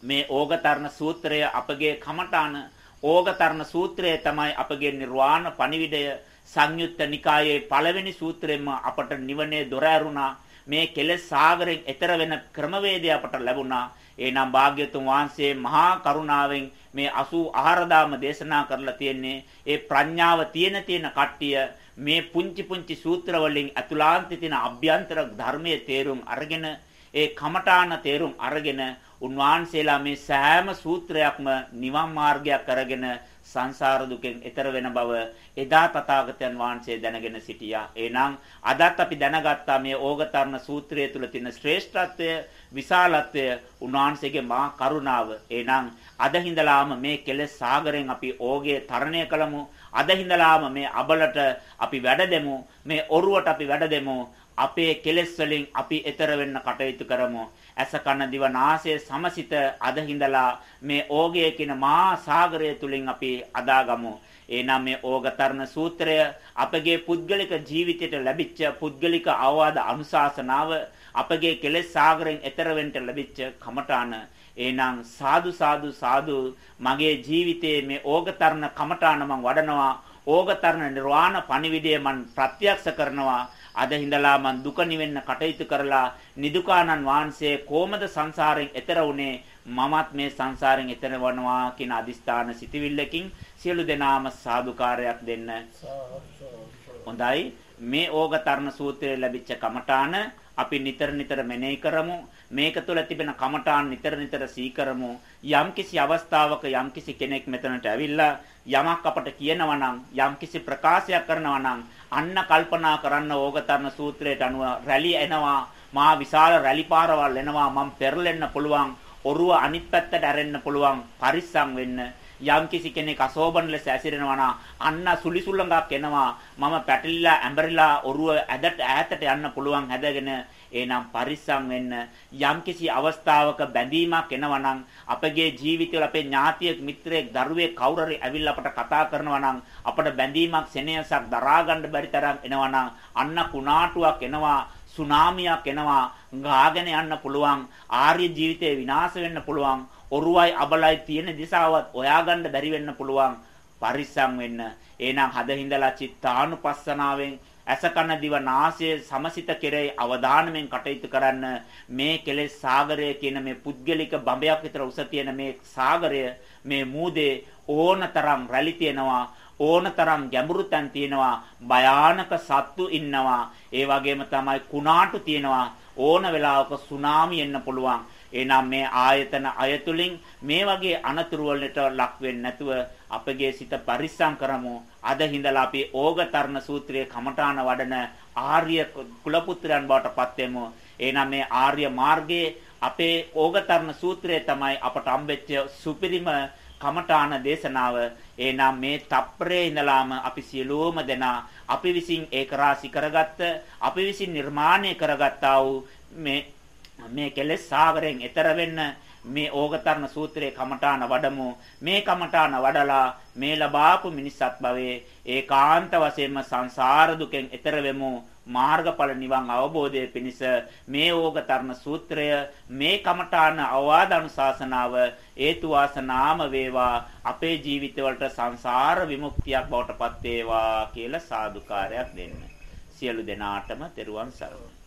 මේ ඕගතරණ සූත්‍රය අපගේ කමඨාන. ඕගතරණ සූත්‍රය තමයි අපගේ නිර්වාණ පණිවිඩය. සංයුත්ත නිකායේ පළවෙනි සූත්‍රයෙන්ම අපට නිවනේ දොර ඇරුණා. මේ කෙලෙස් සාගරයෙන් එතර වෙන ක්‍රමවේදය අපට ලැබුණා. එනම් භාග්‍යතුන් වහන්සේ මහා කරුණාවෙන් මේ 84 දාම දේශනා කරලා තියෙන්නේ ඒ ප්‍රඥාව තියෙන තියෙන කට්ටිය මේ පුංචි පුංචි සූත්‍ර වලින් අතුලාන්තේ තියෙන අභ්‍යන්තර ධර්මයේ තේරුම් අරගෙන ඒ කමඨාන තේරුම් අරගෙන උන්වහන්සේලා මේ සෑම සූත්‍රයක්ම නිවන් මාර්ගයක් කරගෙන සංසාර දුකෙන් එතර වෙන බව එදා තථාගතයන් වහන්සේ දැනගෙන සිටියා. එහෙනම් අදත් අපි දැනගත්තා මේ ඕගතරණ සූත්‍රය තුල තියෙන ශ්‍රේෂ්ඨත්වය, විශාලත්වය, උන්වහන්සේගේ මහා කරුණාව. එහෙනම් අද හිඳලාම මේ කෙලෙස් සාගරයෙන් අපි ඕගේ තරණය කළමු. අද හිඳලාම මේ අබලට අපි වැඩ දෙමු. මේ ඔරුවට අපි වැඩ දෙමු. අපේ කෙලෙස් වලින් අපි එතර වෙන්න කටයුතු කරමු. ඇස කන දිව නාසය සමසිත අදහිඳලා මේ ඕගය කියන මහා සාගරය තුලින් අපි අදාගමු. එනම් මේ ඕගතරණ සූත්‍රය අපගේ පුද්ගලික ජීවිතයට ලැබිච්ච පුද්ගලික අවවාද අනුශාසනාව අපගේ කෙලෙස් සාගරයෙන් එතර වෙන්න ලැබිච්ච කමඨාන. එහෙනම් සාදු සාදු සාදු. මගේ ජීවිතයේ මේ ඕගතරණ කමඨාන මම වඩනවා. ඕගතරණ නිර්වාණ පණිවිඩය මම ප්‍රත්‍යක්ෂ කරනවා. අද හිඳලා මං දුක නිවෙන්න කටයුතු කරලා නිදුකානන් වහන්සේ කොහමද සංසාරයෙන් එතර වුනේ? මමත් මේ සංසාරයෙන් එතර වනවා කියන අදිස්ථාන සිතවිල්ලකින් සියලු දෙනාම සාදුකාරයක් දෙන්න. හොඳයි. මේ ඕගතරණ සූත්‍රයේ ලැබිච්ච කමඨාන අපි නිතර නිතර මෙනෙහි කරමු. මේක තුළ තිබෙන කමඨාන් නිතර නිතර සීකරමු යම්කිසි අවස්ථාවක යම්කිසි කෙනෙක් මෙතනට ඇවිල්ලා යමක් අපට කියනවා නම් යම්කිසි ප්‍රකාශයක් කරනවා නම් අන්න කල්පනා කරන්න ඕගතරණ සූත්‍රයට අනුව රැලි එනවා. මා විශාල රැලි පාරවල් එනවා මම පෙරලෙන්න පුළුවන් ඔරුව අනිත් පැත්තට ඇරෙන්න පුළුවන් පරිස්සම් වෙන්න. යම්කිසි කෙනෙක් අසෝබන ලෙස ඇසිරෙනවා නම් අන්න සුලිසුල්ලඟක් එනවා. මම පැටලිලා ඇඹරිලා ඔරුව ඇදට ඈතට යන්න පුළුවන් හැදගෙන එහෙනම් පරිස්සම් වෙන්න. යම්කිසි අවස්ථාවක බැඳීමක් එනවා නම් අපගේ ජීවිතවල අපේ ඥාතියෙක් මිත්‍රයෙක් දරුවෙක් කවුරු හරි ඇවිල්ලා අපට කතා කරනවා නම් අපට බැඳීමක් සෙනෙහසක් දරා ගන්න බැරි තරම් එනවා නම් අන්න කුණාටුවක් එනවා. සුනාමියක් එනවා ගාගෙන යන්න පුළුවන් ආර්ය ජීවිතේ විනාශ වෙන්න පුළුවන් ඔරුවයි අබලයි තියෙන දිශාවත් හොයාගන්න බැරි වෙන්න පුළුවන් පරිස්සම් වෙන්න. එහෙනම් හදින්දලා චිත්තානුපස්සනාවෙන් අසකන දිව නාසය සමසිත කෙරෙහි අවධානයෙන් කටයුතු කරන්න මේ කෙලෙස් සාගරය කියන මේ පුද්ගලික බඹයක් විතර උස තියෙන මේ සාගරය මේ මූදේ ඕනතරම් රැලි තියෙනවා ඕනතරම් ගැඹුරු තැන් තියෙනවා භයානක සත්තු ඉන්නවා ඒ වගේම තමයි කුණාටු තියෙනවා ඕන වෙලාවක සුනාමි එන්න පුළුවන් එහෙනම් මේ ආයතන අයතුලින් මේ වගේ අනතුරු වලට ලක් වෙන්නේ නැතුව අපගේ සිත පරිස්සම් කරමු. අද හිඳලා අපි ඕගතරණ සූත්‍රයේ කමඨාන වඩන ආර්ය කුලපුත්‍රයන් බවට පත් වෙමු. එහෙනම් මේ ආර්ය මාර්ගයේ අපේ ඕගතරණ සූත්‍රය තමයි අපට හම්බෙච්ච සුපිරිම කමඨාන දේශනාව. එහෙනම් මේ තප්පරේ ඉඳලාම අපි සියලුම දෙනා අපි විසින් ඒක රාශි කරගත්ත අපි විසින් නිර්මාණය කරගත්තා වූ මේ මේ කෙලෙස් සාගරයෙන් එතර වෙන්න මේ ඕගතරණ සූත්‍රයේ කමඨාන වඩමු මේ කමඨාන වඩලා මේ ලබාපු මිනිස්සත් භවයේ ඒකාන්ත වශයෙන්ම සංසාර දුකෙන් එතර වෙමු මාර්ගඵල නිවන් අවබෝධයේ පිණිස මේ ඕගතරණ සූත්‍රය මේ කමඨාන අවවාද අනුශාසනාව හේතු වාසනාම වේවා අපේ ජීවිතවලට සංසාර විමුක්තියක් බවට පත් වේවා කියලා සාදුකාරයක් දෙන්න. සියලු දෙනාටම තෙරුවන් සරණයි.